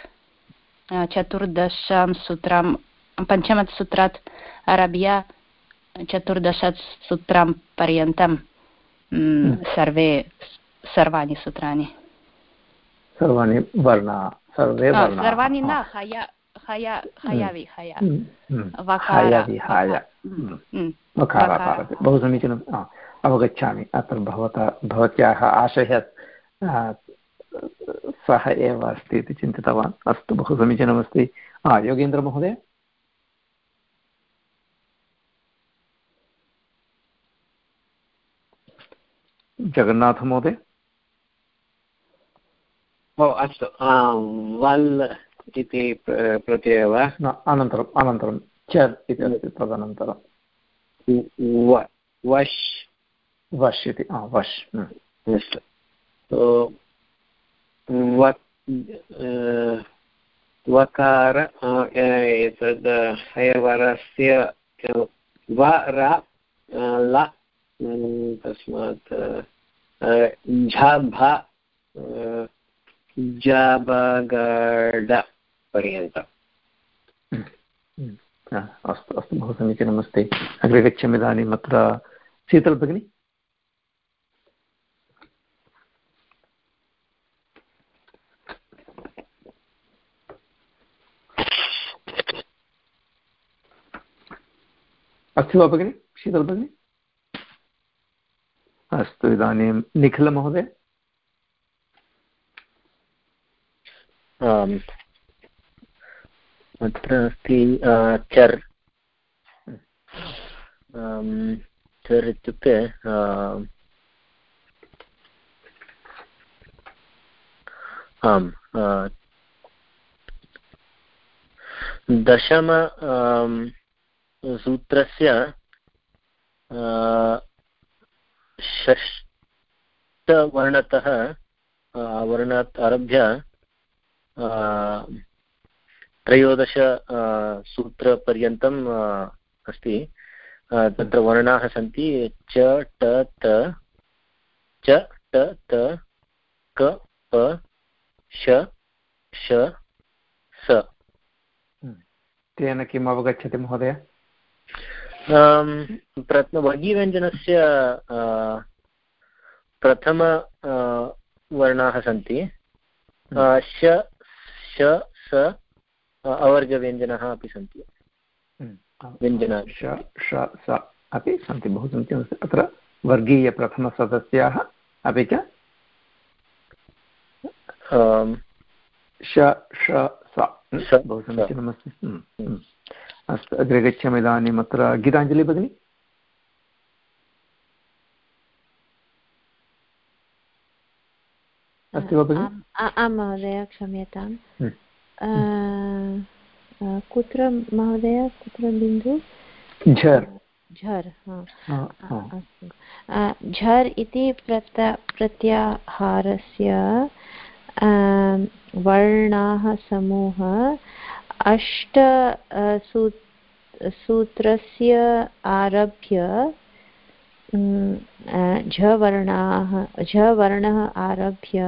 चतुर्दशं सूत्रं पञ्चमत् सूत्रात् आरभ्य चतुर्दशात् सूत्रं पर्यन्तं हम्म। सर्वे सर्वाणि सूत्राणि। सर्वाणि वर्णा सर्वे सर्वाणि न हय हय हयावि हय बहु समीचीनम् अवगच्छामि. अत्र भवता भवत्याः आशयः सः एव अस्ति इति चिन्तितवान्. अस्तु बहु समीचीनमस्ति. हा योगेन्द्रमहोदय जगन्नाथमहोदय ओ अस्तु. वल् इति प्रत्ययः वा? अनन्तरम् अनन्तरं। चर् इति अस्ति तदनन्तरं वश्। वश् इति वश्। अस्तु। वकार एतद् हयवरस्य व र ल तस्मात् झ भ जबगड। पर्यन्तम् अस्तु अस्तु बहु समीचीनमस्ति। अग्रे गच्छामि इदानीम् अत्र शीतल भगिनी। अस्ति वा भगिनि शीतल भगिनि? अस्तु इदानीं निखिलमहोदय। अत्र अस्ति चर् चर् इत्युक्ते आम् दशम सूत्रस्य षष्टवर्णतः वर्णात् आरभ्य त्रयोदश सूत्रपर्यन्तम् अस्ति. तत्र वर्णाः सन्ति. च ट त च ट त क प श श स. तेन किम् अवगच्छति महोदय? वर्गीयव्यञ्जनस्य प्रथम वर्णाः सन्ति। श श स अवर्गव्यञ्जनाः अपि सन्ति। हम्म। व्यञ्जना श श स अपि सन्ति बहु समीचीनमस्ति अत्र वर्गीयप्रथमसदस्याः अपि च? श श स। बहु समीचीनमस्ति हम्म, अस्तु अग्रे गच्छामि इदानीम् अत्र। गीताञ्जलि भगिनि? अस्ति वा भगिनि? आं महोदय क्षम्यताम्। कुत्र महोदय कुत्र बिन्दु झर् झर् अस्तु। झर् इति प्रत प्रत्याहारस्य वर्णाः समूहः। अष्ट सूत्रस्य आरभ्य झवर्णाः झवर्णः आरभ्य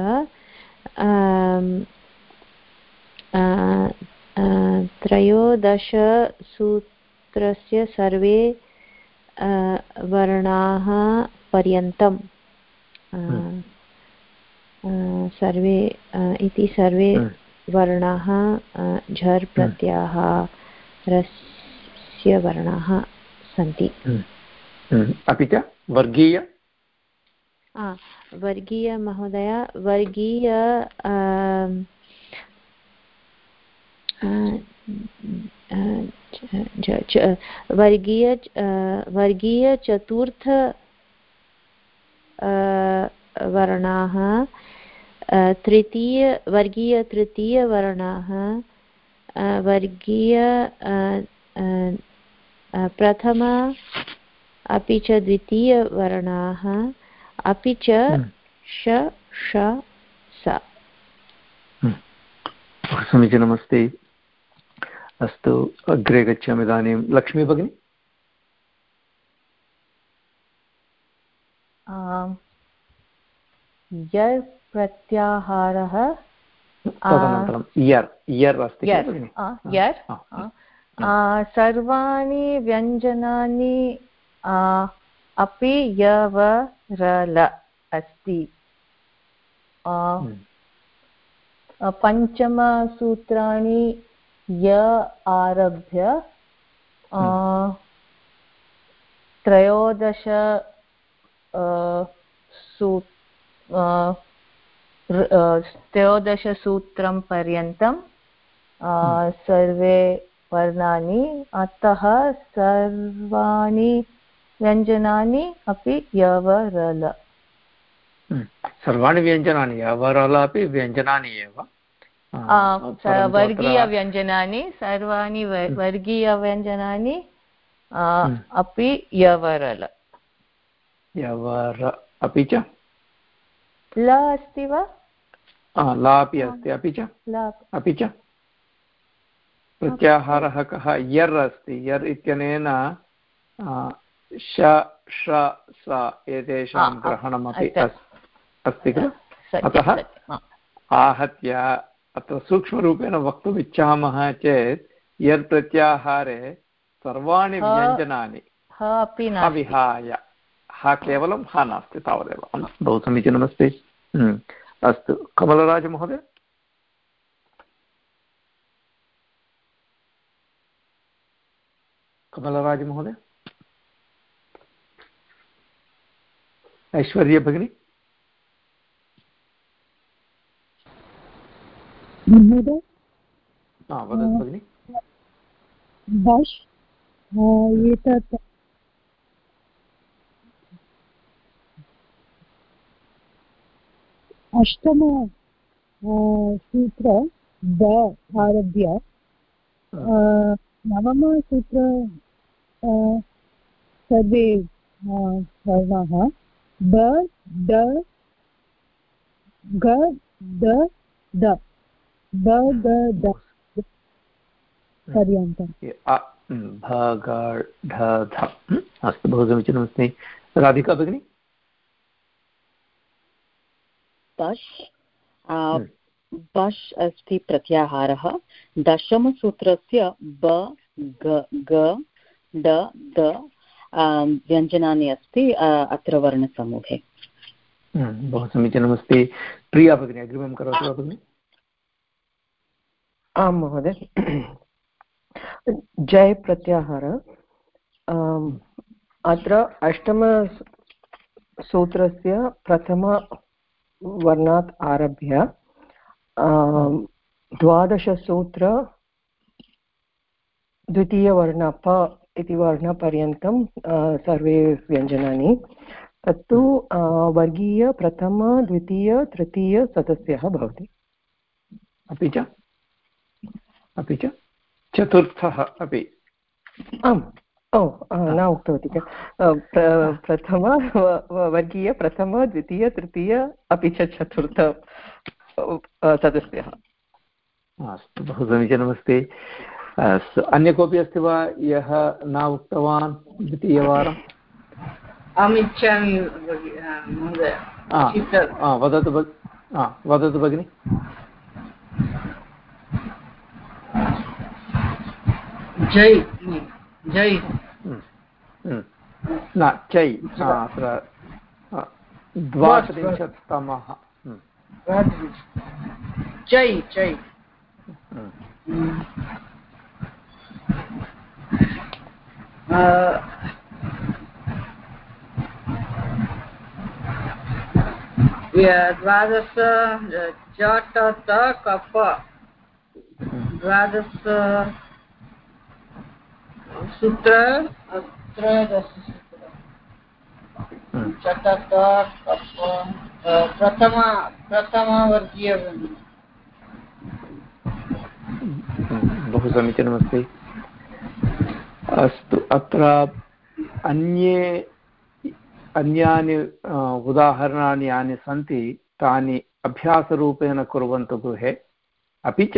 त्रयोदशसूत्रस्य सर्वे वर्णाः पर्यन्तं। सर्वे इति सर्वे वर्णाः झर् हम्म। प्रत्याहारस्य वर्णाः सन्ति। अपि च वर्गीय? वर्गीय महोदय वर्गीय वर्गीय वर्गीयचतुर्थ वर्णाः तृतीय वर्गीयतृतीयवर्णाः वर्गीय प्रथम अपि च द्वितीयवर्णाः अपि च हम्म। श श स हम्म। समीचीनमस्ति अस्तु अग्रे गच्छामि इदानीं। लक्ष्मी भगिनी? यर् प्रत्याहारः तदनन्तरं यर् यर् सर्वाणि व्यञ्जनानि अपि यवरल अस्ति। हम्म। पञ्चमसूत्राणि य आरभ्य हम्म। त्रयोदश सू त्रयोदशसूत्रं पर्यन्तं हम्म। सर्वे वर्णानि अतः सर्वाणि व्यञ्जनानि अपि यवरल हम्म। सर्वाणि व्यञ्जनानि यवरल अपि व्यञ्जनानि एव वर्गीयव्यञ्जनानि सर्वाणि। वर्गीयव्यञ्जनानि। अपि यवरल यवर अपि च ल अस्ति वा ला अपि अस्ति अपि च अपि च प्रत्याहारः कः यर् अस्ति यर् इत्यनेन श श स एतेषां ग्रहणमपि अस्ति किल अतः आहत्य अत्र सूक्ष्मरूपेण वक्तुमिच्छामः चेत् यत् प्रत्याहारे सर्वाणि व्यञ्जनानि अविहाय। हा केवलं हा नास्ति तावदेव। बहु समीचीनमस्ति हम्म। अस्तु। कमलराजमहोदय कमलराजमहोदय ऐश्वर्य भगिनी? महोदय वदतु भगिनि बश् एतत् अष्टम सूत्र द आरभ्य। नवमसूत्र सर्वे वर्णाः। ब ड ग द द। पर्यन्तम् अस्तु बहु समीचीनमस्ति राधिका भगिनी बश् बश् अस्ति प्रत्याहारः दशमसूत्रस्य ब ग ग ड द व्यञ्जनानि अस्ति अत्र वर्णसमूहे बहु समीचीनमस्ति प्रिया भगिनी अग्रिमं करोतु वा भगिनि आं महोदय। जय प्रत्याहार। अत्र अष्टमसूत्रस्य प्रथमवर्णात् आरभ्य द्वादशसूत्र द्वितीयवर्ण प इति वर्णपर्यन्तं सर्वे व्यञ्जनानि। तत्तु वर्गीय प्रथम, द्वितीय, तृतीय सदस्यः भवति। अपि च अपि च चतुर्थः अपि। आम् ओ न उक्तवती प्रथम वर्गीय प्रथम द्वितीय तृतीय अपि च चतुर्थ सदस्यः। अस्तु बहु समीचीनमस्ति। अस्तु अन्य कोऽपि अस्ति वा? यः न उक्तवान् द्वितीयवारम्? अहमिच्छामि वदतु वदतु भगिनि। जै जै। न चै अत्र द्वात्रिंशत्तमः। चै चै द्वादश चट कप द्वादश सूत्र? प्रथम प्रथमवर्गीय बहु समीचीनमस्ति। अस्तु अत्र अन्ये अन्यानि उदाहरणानि यानि सन्ति तानि अभ्यासरूपेण कुर्वन्तु गृहे। अपि च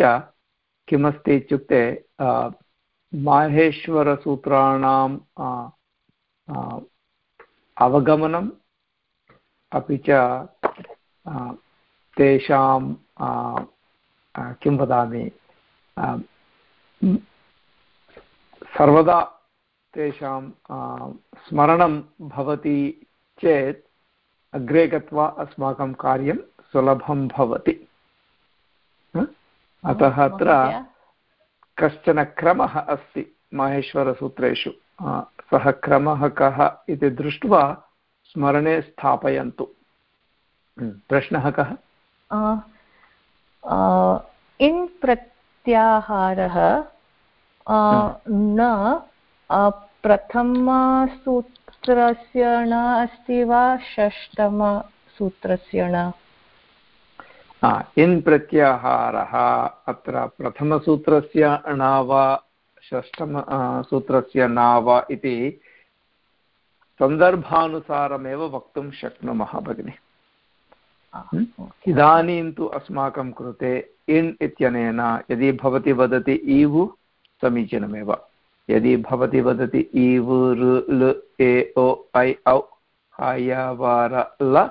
किमस्ति इत्युक्ते माहेश्वरसूत्राणां अवगमनम्, अपि च तेषां किं वदामि सर्वदा तेषां स्मरणं भवति चेत् अग्रे गत्वा अस्माकं कार्यं सुलभं भवति। अतः अत्र कश्चन क्रमः अस्ति माहेश्वरसूत्रेषु। सः क्रमः कः इति दृष्ट्वा स्मरणे स्थापयन्तु। प्रश्नः कः? इन् प्रत्याहारः न प्रथमसूत्रस्य न अस्ति वा षष्टमसूत्रस्य न? इन् प्रत्याहारः अत्र प्रथमसूत्रस्य न वा षष्टम सूत्रस्य न वा इति सन्दर्भानुसारमेव वक्तुं शक्नुमः भगिनि। इदानीं तु अस्माकं कृते इन् इत्यनेन यदि भवती वदति इवु समीचीनमेव। यदि भवती वदति इव ऋ ए ओ ऐ औ हयवार ल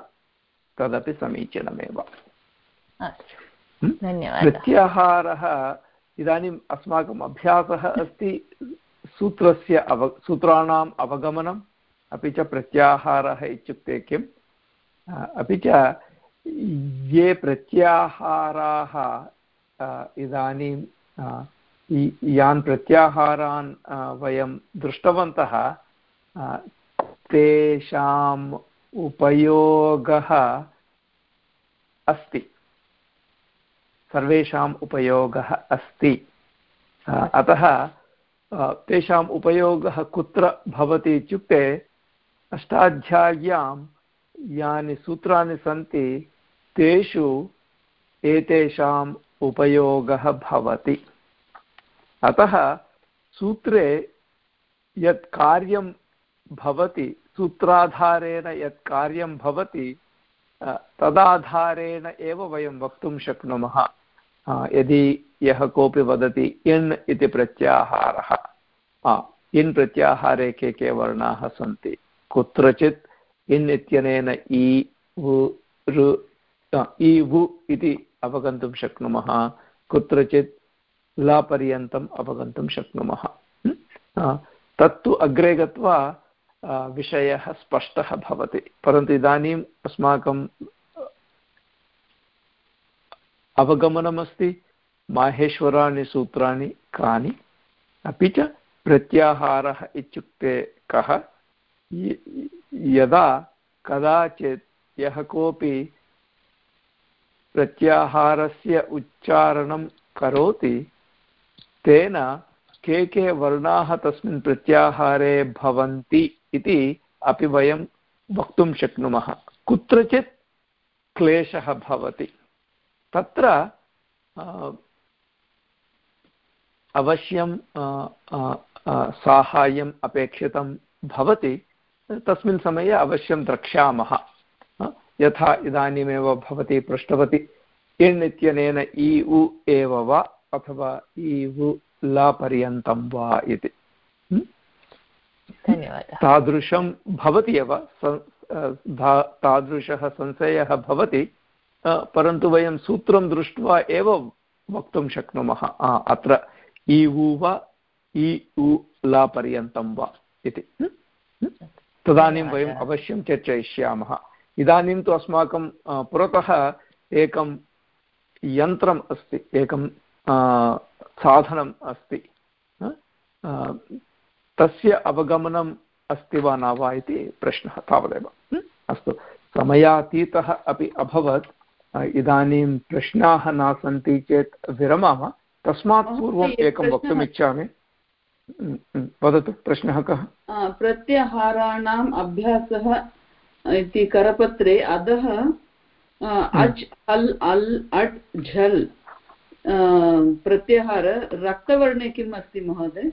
तदपि समीचीनमेव। प्रत्याहारः इदानीम् अस्माकम् अभ्यासः अस्ति सूत्रस्य अव सूत्राणाम् अवगमनम् अपि च प्रत्याहारः इत्युक्ते किम्? अपि च ये प्रत्याहाराः इदानीं यान् प्रत्याहारान् वयं दृष्टवन्तः तेषाम् उपयोगः अस्ति। सर्वेषाम् उपयोगः अस्ति। अतः तेषाम् उपयोगः कुत्र भवति इत्युक्ते अष्टाध्याय्यां यानि सूत्राणि सन्ति, तेषु एतेषाम् उपयोगः भवति। अतः, सूत्रे यत् कार्यं भवति, सूत्राधारेण यत् कार्यं भवति तदाधारेण एव वयं वक्तुं शक्नुमः। यदि यः कोऽपि वदति इन् इति प्रत्याहारः इन् प्रत्याहारे के के वर्णाः सन्ति कुत्रचित् इन् इत्यनेन इ वु इ वु इति अवगन्तुं शक्नुमः कुत्रचित् लापर्यन्तम् अवगन्तुं शक्नुमः तत्तु अग्रे गत्वा विषयः स्पष्टः भवति परन्तु इदानीम् अस्माकं अवगमनमस्ति माहेश्वराणि सूत्राणि कानि? अपि च प्रत्याहारः इत्युक्ते कः? यदा कदाचित् यः कोऽपि प्रत्याहारस्य उच्चारणं करोति, तेन के के वर्णाः तस्मिन् प्रत्याहारे भवन्ति इति अपि वयं वक्तुं शक्नुमः। कुत्रचित् क्लेशः भवति। तत्र अवश्यं साहाय्यम् अपेक्षितं भवति तस्मिन् समये अवश्यं द्रक्ष्यामः यथा इदानीमेव भवती पृष्टवती इण् इत्यनेन इ उ एव वा अथवा ईवु लापर्यन्तं वा इति। तादृशं भवति एव तादृशः संशयः भवति परन्तु वयं सूत्रं दृष्ट्वा एव वक्तुं शक्नुमः। अत्र ईवु वा इ उ लापर्यन्तं वा इति। तदानीं वयम् अवश्यं चर्चयिष्यामः। इदानीं तु अस्माकं पुरतः एकं यन्त्रम् अस्ति एकं साधनम् अस्ति। तस्य अवगमनम् अस्ति वा न वा इति प्रश्नः तावदेव। अस्तु। समयातीतः अपि अभवत्। इदानीं प्रश्नाः न सन्ति चेत् विरमामः। तस्मात् पूर्वम् एकं वक्तुम् इच्छामि। वदतु प्रश्नः कः? प्रत्याहाराणाम् अभ्यासः इति करपत्रे अधः अच् अल् अल् अट् झल् प्रत्याहार रक्तवर्णे किम् अस्ति महोदय?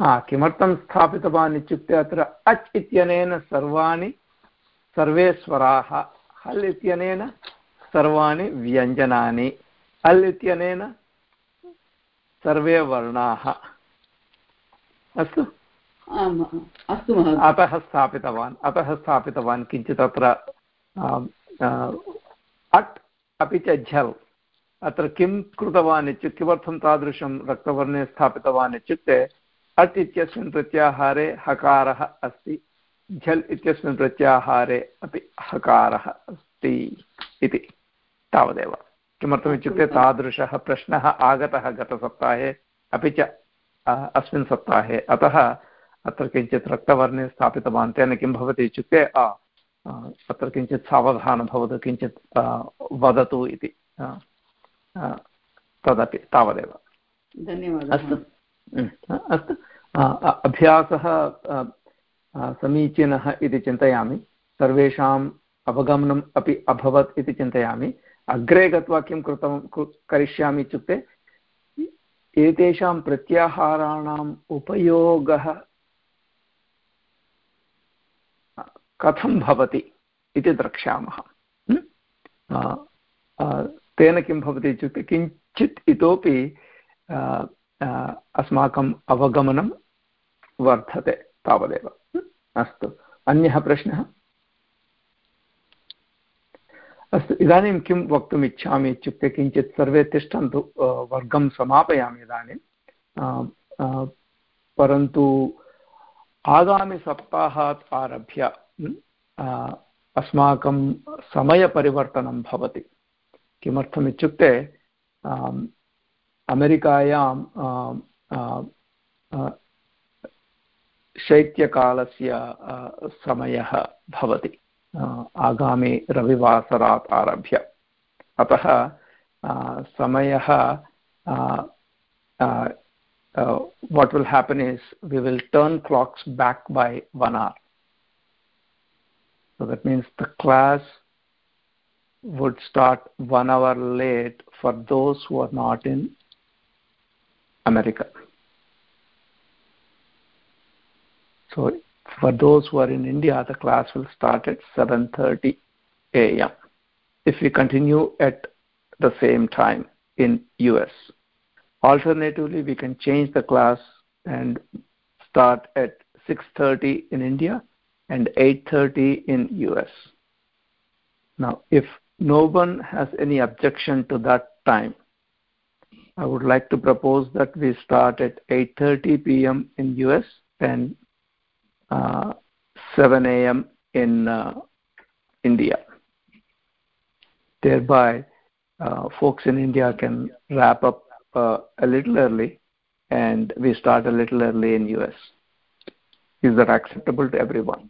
हा किमर्थं स्थापितवान् इत्युक्ते अत्र अच् इत्यनेन सर्वाणि सर्वे स्वराः हल् इत्यनेन सर्वाणि व्यञ्जनानि। अल् इत्यनेन सर्वे वर्णाः। अस्तु? अस्तु अतः स्थापितवान्। अतः स्थापितवान् किञ्चित् अत्र अट् अपि च झल्। अत्र किं कृतवान् इत्युक्ते किमर्थं तादृशं रक्तवर्णे स्थापितवान् इत्युक्ते अट् इत्यस्मिन् प्रत्याहारे हकारः अस्ति। झल् इत्यस्मिन् प्रत्याहारे अपि हकारः अस्ति। इति। तावदेव। किमर्थमित्युक्ते तादृशः प्रश्नः आगतः गतसप्ताहे अपि च अस्मिन् सप्ताहे। अतः अत्र किञ्चित् रक्तवर्णे स्थापितवान्। तेन किं भवति इत्युक्ते अत्र किञ्चित् सावधानं भवतु किञ्चित् वदतु इति। तदपि तावदेव। धन्यवादः। अस्तु। अस्तु। अभ्यासः समीचीनः इति चिन्तयामि। सर्वेषाम् अवगमनम् अपि अभवत् इति चिन्तयामि। अग्रे गत्वा किं कृतं करिष्यामि इत्युक्ते, एतेषां प्रत्याहाराणाम् उपयोगः कथं भवति इति द्रक्ष्यामः। तेन किं भवति इत्युक्ते, किञ्चित् इतोपि अस्माकम् अवगमनं वर्धते तावदेव। अस्तु। अन्यः प्रश्नः? अस्तु, इदानीं किं वक्तुम् इच्छामि इत्युक्ते किञ्चित् सर्वे तिष्ठन्तु वर्गं समापयामि इदानीं परन्तु आगामिसप्ताहात् आरभ्य अस्माकं समयपरिवर्तनं भवति। किमर्थम् अमेरिकायां शैत्यकालस्य समयः भवति। आगामि रविवासरात् आरभ्य अतः समयः what will happen is we will turn clocks back by one hour so that means the class would start one hour late for those who are not in America. So for those who are in India, the class will start at 7.30 a.m. if we continue at the same time in US. Alternatively, we can change the class and start at 6.30 in India and 8.30 in US. Now, if no one has any objection to that time, I would like to propose that we start at 8.30 p.m. in US and uh, 7 a.m. in uh, India. Thereby, uh, folks in India can wrap up uh, a little early and we start a little early in US. Is that acceptable to everyone?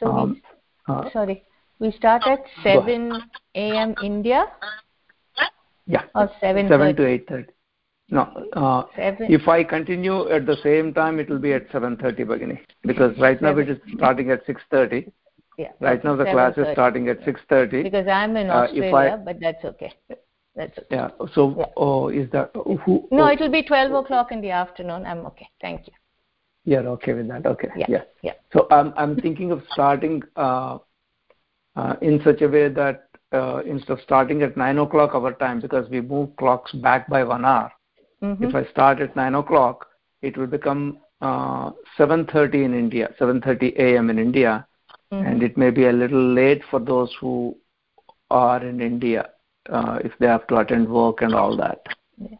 So um, we, uh, sorry, we start at 7 a.m. India? Yeah. Or 7 7 to 8.30. No, uh, if I continue at the same time, it will be at 7.30, Bagini. Because right now it is starting at 6.30. Yeah. Right now the class is starting at 6.30. Because I'm in Australia, uh, I, but that's okay. That's okay. Yeah. So, yeah. Oh, is that who? No, oh, it will be 12 o'clock in the afternoon. I'm okay. Thank you. You're okay with that? Okay. Yeah. Yeah. yeah. So I'm I'm thinking of starting uh, uh, in such a way that uh, instead of starting at nine o'clock our time, because we move clocks back by one hour, Mm-hmm. If I start at 9 o'clock, it will become uh, 7.30 in India, 7.30 a.m. in India. Mm-hmm. And it may be a little late for those who are in India uh, if they have to attend work and all that.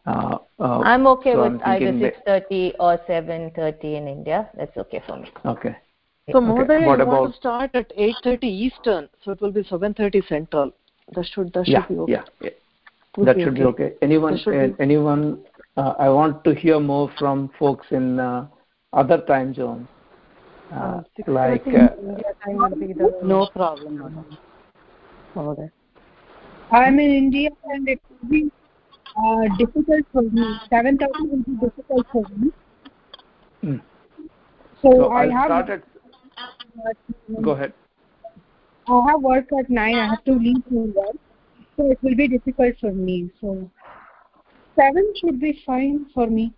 Uh, uh, I'm okay so with either 6.30 or 7.30 in India. That's okay for me. Okay. So, Mohdaya, what you about... want to start at 8.30 Eastern, so it will be 7.30 Central. That should, that should yeah, be okay. Yeah, yeah. That should be okay. Anyone, be... anyone uh, I want to hear more from folks in uh, other time zones, uh, like no problem. Okay. I'm in India and it will be uh, difficult for me. Seven thousand will be difficult for me. Mm. So, so I I'll have start at. Go ahead. I have work at nine. I have to leave from work, so it will be difficult for me. So seven should be fine for me.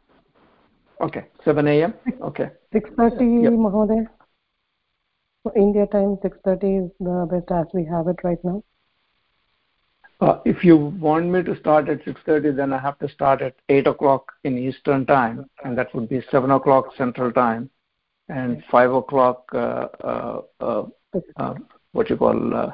Okay, seven a.m. Okay. Six thirty, yep. Mahoday. So India time, six thirty is the best as we have it right now. Uh, if you want me to start at 6.30 then i have to start at 8 o'clock in eastern time and that would be 7 o'clock central time and 5 o'clock uh, uh, uh, uh what you call uh,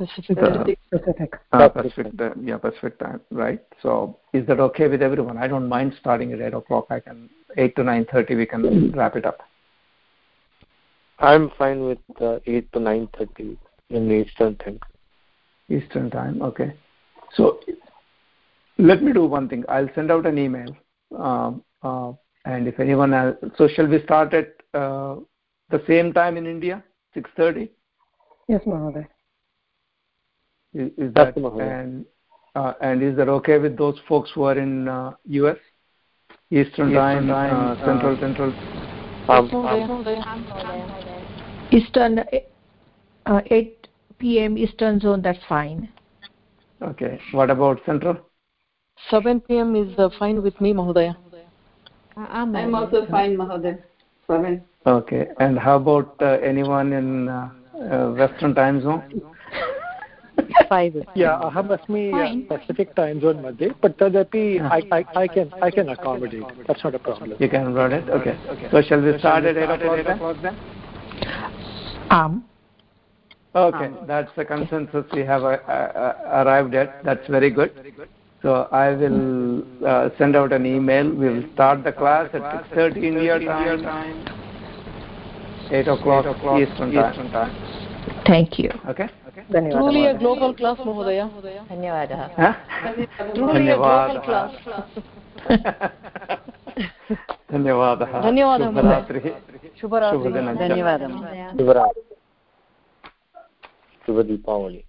Pacific. The, Pacific. Uh, Pacific, yeah, Pacific time, right? So, is that okay with everyone? I don't mind starting at eight o'clock. I can eight to nine thirty. We can wrap it up. I'm fine with uh, eight to nine thirty in Eastern time. Eastern time, okay. So, let me do one thing. I'll send out an email, um, uh, and if anyone else, so shall we start at uh, the same time in India, six thirty? Yes, Mahoday. Is, is that and uh, and is that okay with those folks who are in uh, U.S. Eastern, Eastern time, time uh, Central, Central? Um, um, Eastern, uh, 8 p.m. Eastern zone. That's fine. Okay. What about Central? 7 p.m. is uh, fine with me, Mahodaya. I'm, I'm also fine, Mahodaya. 7. Okay. And how about uh, anyone in uh, uh, western time zone yeah aham asmi specific time zone madhye but tadapi i I can i can accommodate. That's not a problem. You can run it? Okay. So shall we start at 8 o'clock then? Um. Okay um. that's the consensus we have uh, uh, arrived at. That's very good. So i will uh, send out an email. We will start the class at 6:30 india time. 8 o'clock eastern time. Thank you. Okay? Truly a global class महोदय। धन्यवादः। truly a global धन्यवादः। धन्यवादः। शुभरात्रिः। शुभरात्रिः। धन्यवादः। शुभरात्रिः। शुभदीपावली।